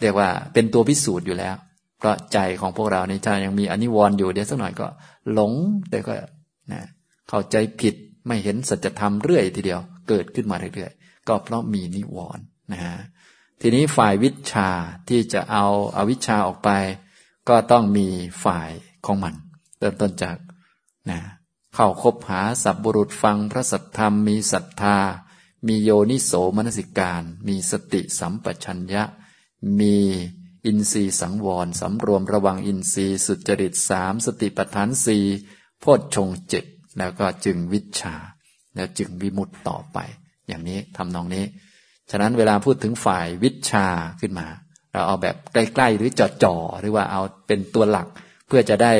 เรียกว่าเป็นตัวพิสูจน์อยู่แล้ว เพราะใจของพวกเราในใจยังมีอนิวรณ์อยู่เดี๋ยวสักหน่อยก็ หลงแต่ก็นะเข้าใจผิดไม่เห็นสัจธรรมเรื่อยทีเดียว เกิดขึ้นมาเรื่อยๆก็เพราะมีนิวรณ์นะฮะทีนี้ฝ่ายวิชาที่จะเอาอาวิชชาออกไป ก็ต้องมีฝ่ายของมันเริ่มต้นจากนะเข้าคบหาสัพบุรุษฟังพระสัทธรรมมีศรัทธา มีโยนิโสมนสิการ มีสติสัมปชัญญะ มี อินทรีย์สังวรสำรวมระวังอินทรีย์สุจริตสามสติปัฏฐานสี่โพชฌงเจ็ดแล้วก็จึงวิชา แล้วจึงวิมุตต่อไป อย่างนี้ทำนองนี้ ฉะนั้นเวลาพูดถึงฝ่ายวิชาขึ้นมา เราเอาแบบใกล้ๆหรือจ่อๆหรือว่าเอาเป็นตัวหลัก เพื่อจะได้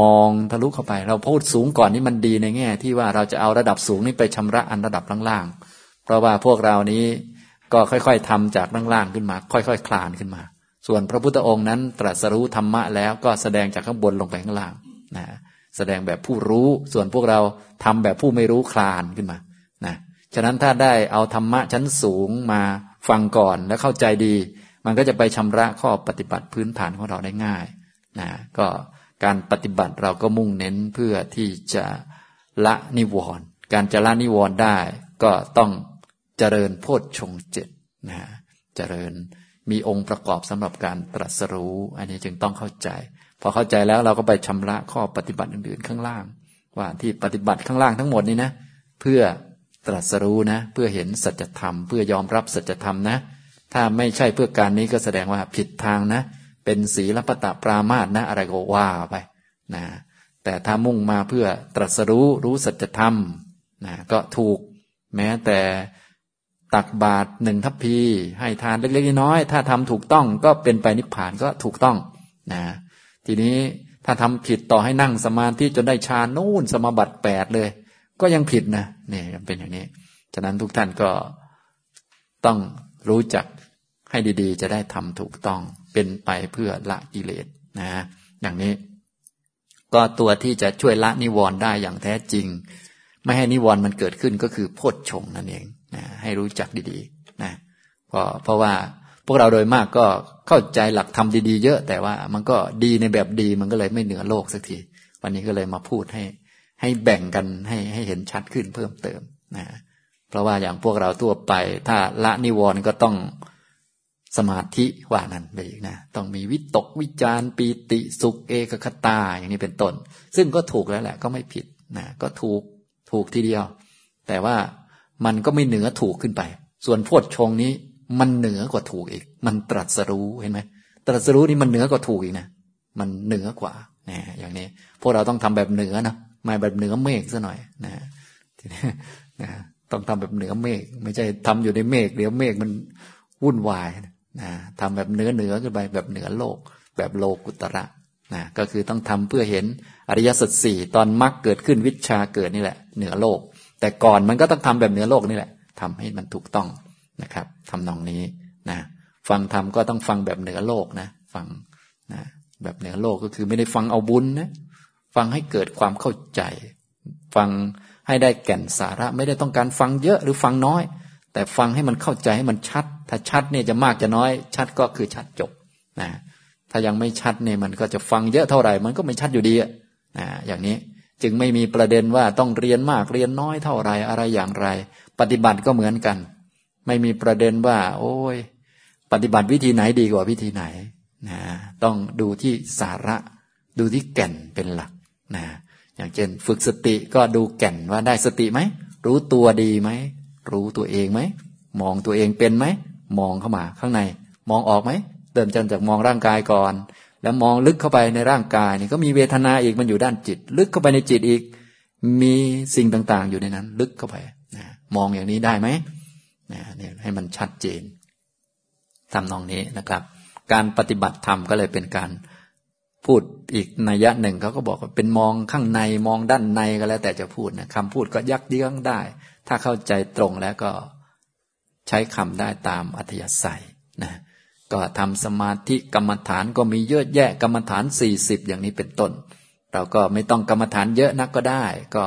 มองทะลุเข้าไป เราพูดสูงก่อนนี่มันดีในแง่ ที่ว่าเราจะเอาระดับสูงนี่ไปชำระอันระดับล่างๆเพราะว่าพวกเรานี้ก็ค่อยๆทำจากล่างๆขึ้นมา ค่อยๆคลานขึ้นมา ส่วนพระพุทธองค์นั้นตรัสรู้ธรรมะแล้วก็แสดงจากข้างบนลงไปข้างล่างนะแสดงแบบผู้รู้ส่วนพวกเราทำแบบผู้ไม่รู้คลานขึ้นมานะฉะนั้นถ้าได้เอาธรรมะชั้นสูงมาฟังก่อนแล้วเข้าใจดี มันก็จะไปชำระข้อปฏิบัติพื้นฐานของเราได้ง่ายนะก็การปฏิบัติเราก็มุ่งเน้นเพื่อที่จะละนิวรณ์การจะละนิวรณ์ได้ ก็ต้องเจริญโพชฌงเจ็ดนะเจริญ มีองค์ประกอบสำหรับการตรัสรู้ อันนี้จึงต้องเข้าใจ พอเข้าใจแล้วเราก็ไปชำระข้อปฏิบัติอื่นๆข้างล่าง ว่าที่ปฏิบัติข้างล่างทั้งหมดนี้นะ เพื่อตรัสรู้นะ เพื่อเห็นสัจธรรม เพื่อยอมรับสัจธรรมนะ ถ้าไม่ใช่เพื่อการนี้ก็แสดงว่าผิดทางนะ เป็นศีลปตะปรามาสนะ อะไรก็ว่าไปนะแต่ถ้ามุ่งมาเพื่อตรัสรู้รู้สัจธรรมนะก็ถูกแม้แต่ ตักบาตรหนึ่งทัพพี ให้ทานเล็กๆน้อยๆถ้าทำถูกต้องก็เป็นไปนิพพานก็ถูกต้องนะทีนี้ถ้าทำผิดต่อให้นั่งสมาธิจนได้ฌานนู่นสมาบัติแปดเลย ก็ยังผิดนะนี่ยเป็นอย่างนี้ ฉะนั้นทุกท่านก็ต้องรู้จักให้ดีๆ จะได้ทำถูกต้องเป็นไปเพื่อละกิเลสนะ อย่างนี้ ก็ตัวที่จะช่วยละนิวรณ์ได้อย่างแท้จริง ไม่ให้นิวรณ์มันเกิดขึ้นก็คือโพชฌงนั่นเอง นะให้รู้จักดีๆนะเพราะเพราะว่าพวกเราโดยมากก็เข้าใจหลักธรรมดีๆ เยอะ แต่ว่ามันก็ดีในแบบดีมันก็เลยไม่เหนือโลกสักที วันนี้ก็เลยมาพูดให้ให้แบ่งกันให้ให้เห็นชัดขึ้นเพิ่มเติมนะเพราะว่าอย่างพวกเราทั่วไป ถ้าละนิวรณ์ก็ต้องสมาธิว่านั้นไปอีกนะต้องมีวิตกวิจารปีติสุขเอกคตาอย่างนี้เป็นต้น ซึ่งก็ถูกแล้วแหละ ก็ไม่ผิดนะก็ถูกถูกทีเดียว แต่ว่า มันก็ไม่เหนือถูกขึ้นไป ส่วนพวดชงนี้มันเหนือกว่าถูกอีก มันตรัสรู้เห็นไหมตรัสรู้นี่มันเหนือกว่าถูกอีกนะมันเหนือกว่าเนี่ยอย่างนี้ พวกเราต้องทำแบบเหนือนะไม่แบบเหนือเมฆซะหน่อยนะทีนี้นะต้องทำแบบเหนือเมฆไม่ใช่ทำอยู่ในเมฆเดี๋ยวเมฆมันวุ่นวายนะทำแบบเหนือเหนือขึ้นไปแบบเหนือโลก แบบโลกุตระนะก็คือต้องทำเพื่อเห็นอริยสัจสี่ตอนมรรคเกิดขึ้นวิชาเกิดนี่แหละ เหนือโลก แต่ก่อนมันก็ต้องทำแบบเหนือโลกนี่แหละทำให้มันถูกต้องนะครับทำนองนี้นะฟังธรรมก็ต้องฟังแบบเหนือโลกนะ ฟังนะแบบเหนือโลกก็คือไม่ได้ฟังเอาบุญนะฟังให้เกิดความเข้าใจ ฟังให้ได้แก่นสาระ ไม่ได้ต้องการฟังเยอะหรือฟังน้อย แต่ฟังให้มันเข้าใจให้มันชัด ถ้าชัดเนี่ยจะมากจะน้อย ชัดก็คือชัดจบนะถ้ายังไม่ชัดเนี่ยมันก็จะฟังเยอะเท่าไหร่ มันก็ไม่ชัดอยู่ดีอะนะอย่างนี้ จึงไม่มีประเด็นว่าต้องเรียนมากเรียนน้อยเท่าไรอะไรอย่างไร ปฏิบัติก็เหมือนกัน ไม่มีประเด็นว่า โอ้ย ปฏิบัติวิธีไหนดีกว่าวิธีไหนนะต้องดูที่สาระดูที่แก่นเป็นหลักนะอย่างเช่น ฝึกสติก็ดูแก่นว่าได้สติไหม รู้ตัวดีไหม รู้ตัวเองไหม มองตัวเองเป็นไหม มองเข้ามาข้างใน มองออกไหมเดิมจันจากมองร่างกายก่อน แล้วมองลึกเข้าไปในร่างกายนี่ก็มีเวทนาอีกมันอยู่ด้านจิต ลึกเข้าไปในจิตอีก มีสิ่งต่าง ๆ อยู่ในนั้น ลึกเข้าไปนะมองอย่างนี้ได้ไหมนะนี่ให้มันชัดเจนทำนองนี้นะครับ การปฏิบัติธรรมก็เลยเป็นการพูดอีกนัยยะหนึ่งเขาก็บอกว่าเป็นมองข้างในมองด้านในก็แล้วแต่จะพูดนะคำพูดก็ยักเยื้องได้ ถ้าเข้าใจตรงแล้วก็ใช้คำได้ตามอัธยาศัยนะ ก็ทำสมาธิกรรมฐานก็มีเยอะแยะกรรมฐานสี่สิบอย่างนี้เป็นต้น เราก็ไม่ต้องกรรมฐานเยอะนักก็ได้ ก็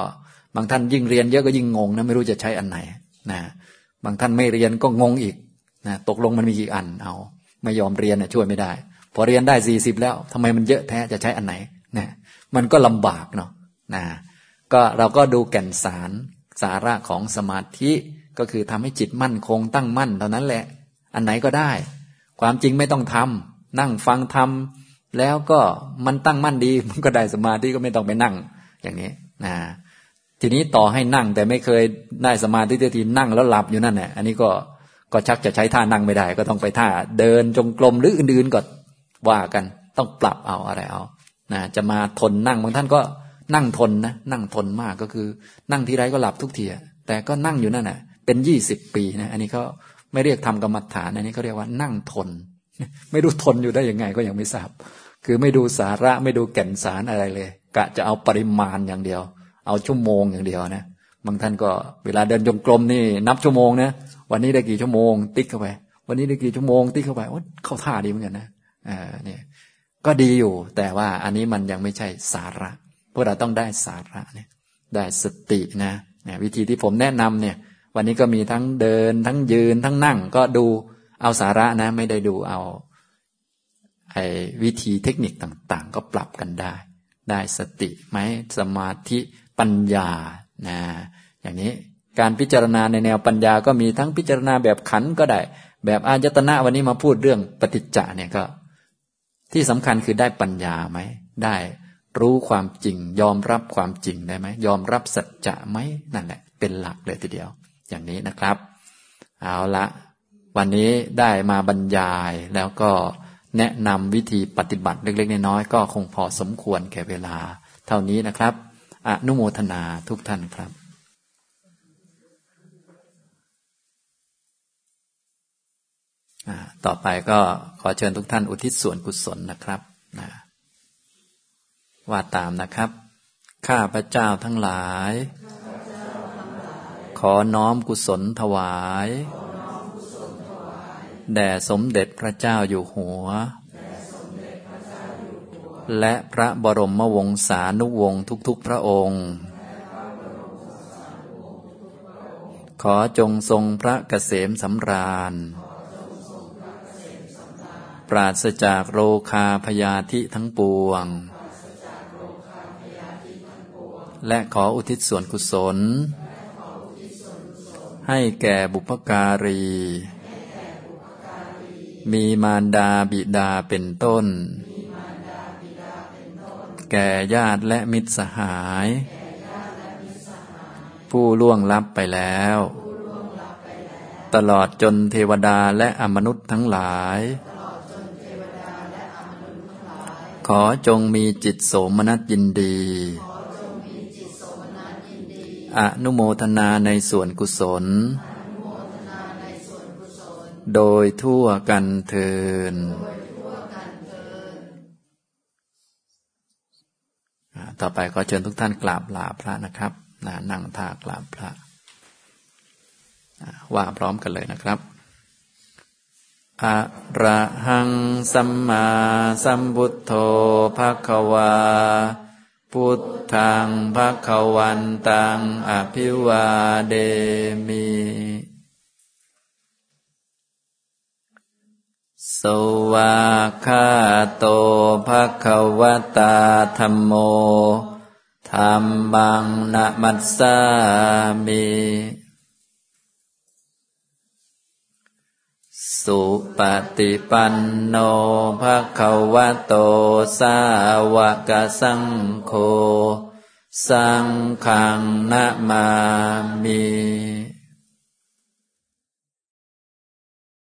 บางท่านยิ่งเรียนเยอะก็ยิ่งงงนะไม่รู้จะใช้อันไหนนะบางท่านไม่เรียนก็งงอีกนะตกลงมันมีกี่อันเอา ไม่ยอมเรียนนะช่วยไม่ได้ พอเรียนได้สี่สิบแล้วทำไมมันเยอะแท้จะใช้อันไหนนะมันก็ลำบากเนาะนะก็เราก็ดูแก่นสารสาระของสมาธิก็คือทำให้จิตมั่นคงตั้งมั่นเท่านั้นแหละ อันไหนก็ได้ ความจริงไม่ต้องทำนั่งฟังทำแล้วก็มันตั้งมั่นดี มันก็ได้สมาธิก็ไม่ต้องไปนั่ง อย่างนี้นะทีนี้ต่อให้นั่งแต่ไม่เคยได้สมาธิทีนั่งแล้วหลับอยู่นั่นแหละอันนี้ก็ก็ชักจะใช้ท่านั่งไม่ได้ ก็ต้องไปท่าเดินจงกรมหรืออื่นๆก็ว่ากันต้องปรับเอาอะไรเอานะจะมาทนนั่งบางท่านก็นั่งทนนะนั่งทนมากก็คือ นั่งทีไรก็หลับทุกทีแต่ก็นั่งอยู่นั่นแหละเป็นยี่สิบปีนะอันนี้เขา ไม่เรียกทำกรรมฐานอันนี้เขาเรียกว่านั่งทน ไม่รู้ทนอยู่ได้ยังไงก็ยังไม่ทราบ คือไม่ดูสาระไม่ดูแก่นสารอะไรเลย กะจะเอาปริมาณอย่างเดียว เอาชั่วโมงอย่างเดียวนะบางท่านก็เวลาเดินจงกรมนี่นับชั่วโมงนะวันนี้ได้กี่ชั่วโมง ติ๊กเข้าไป วันนี้ได้กี่ชั่วโมง ติ๊กเข้าไปว่าเข้าท่าดีเหมือนกันนะอ่าเนี่ยก็ดีอยู่ แต่ว่าอันนี้มันยังไม่ใช่สาระพวกเราต้องได้สาระเนี่ยได้สตินะเนี่ยวิธีที่ผมแนะนำเนี่ย วันนี้ก็มีทั้งเดิน ทั้งยืน ทั้งนั่ง ก็ดูเอาสาระนะ ไม่ได้ดูเอาไอ้วิธีเทคนิคต่างๆ ก็ปรับกันได้ ได้สติไหมสมาธิปัญญานะอย่างนี้การพิจารณาในแนวปัญญาก็มีทั้งพิจารณาแบบขันก็ได้ แบบอายตนะวันนี้มาพูดเรื่องปฏิจจะเนี่ยก็ ที่สำคัญคือได้ปัญญาไหมได้รู้ความจริง ยอมรับความจริงได้ไหมยอมรับสัจจะไหมนั่นแหละเป็นหลักเลยทีเดียว อย่างนี้นะครับ เอาละวันนี้ได้มาบรรยายแล้วก็แนะนำวิธีปฏิบัติเล็ก ๆ น้อยๆก็คงพอสมควรแก่เวลา เท่านี้นะครับอนุโมทนาทุกท่านครับต่อไปก็ขอเชิญทุกท่านอุทิศส่วนกุศลนะครับนะว่าตามนะครับ ข้าพระเจ้าทั้งหลาย อน้อมกุศลถวาย แด่สมเด็จพระเจ้าอยู่หัว และพระบรมวงศานุวงศ์ทุกๆพระองค์ ขอจงทรงพระเกษมสำราญ ปราศจากโรคาพยาธิทั้งปวงและขออุทิศส่วนกุศล ให้แก่บุพการี มีมารดาบิดาเป็นต้น แก่ญาติและมิตรสหาย ผู้ล่วงลับไปแล้ว ตลอดจนเทวดาและอมนุษย์ทั้งหลาย ขอจงมีจิตโสมนัสยินดี อนุโมทนาในส่วนกุศล โดยทั่วกันเทินต่อไปก็เชิญทุกท่านกราบลาพระนะครับนั่งท่ากราบพระ ว่าพร้อมกันเลยนะครับอะระหังสัมมาสัมพุทโธภะคะวา พุทธังภะขวันตังอภิวาเดมิสวาคาโตภะคะวตาธรรมโมธรรมังนะมัสสามิ สุปฏิปันโนภะคะวะโต สาวกสังโฆ สังฆังนะมามี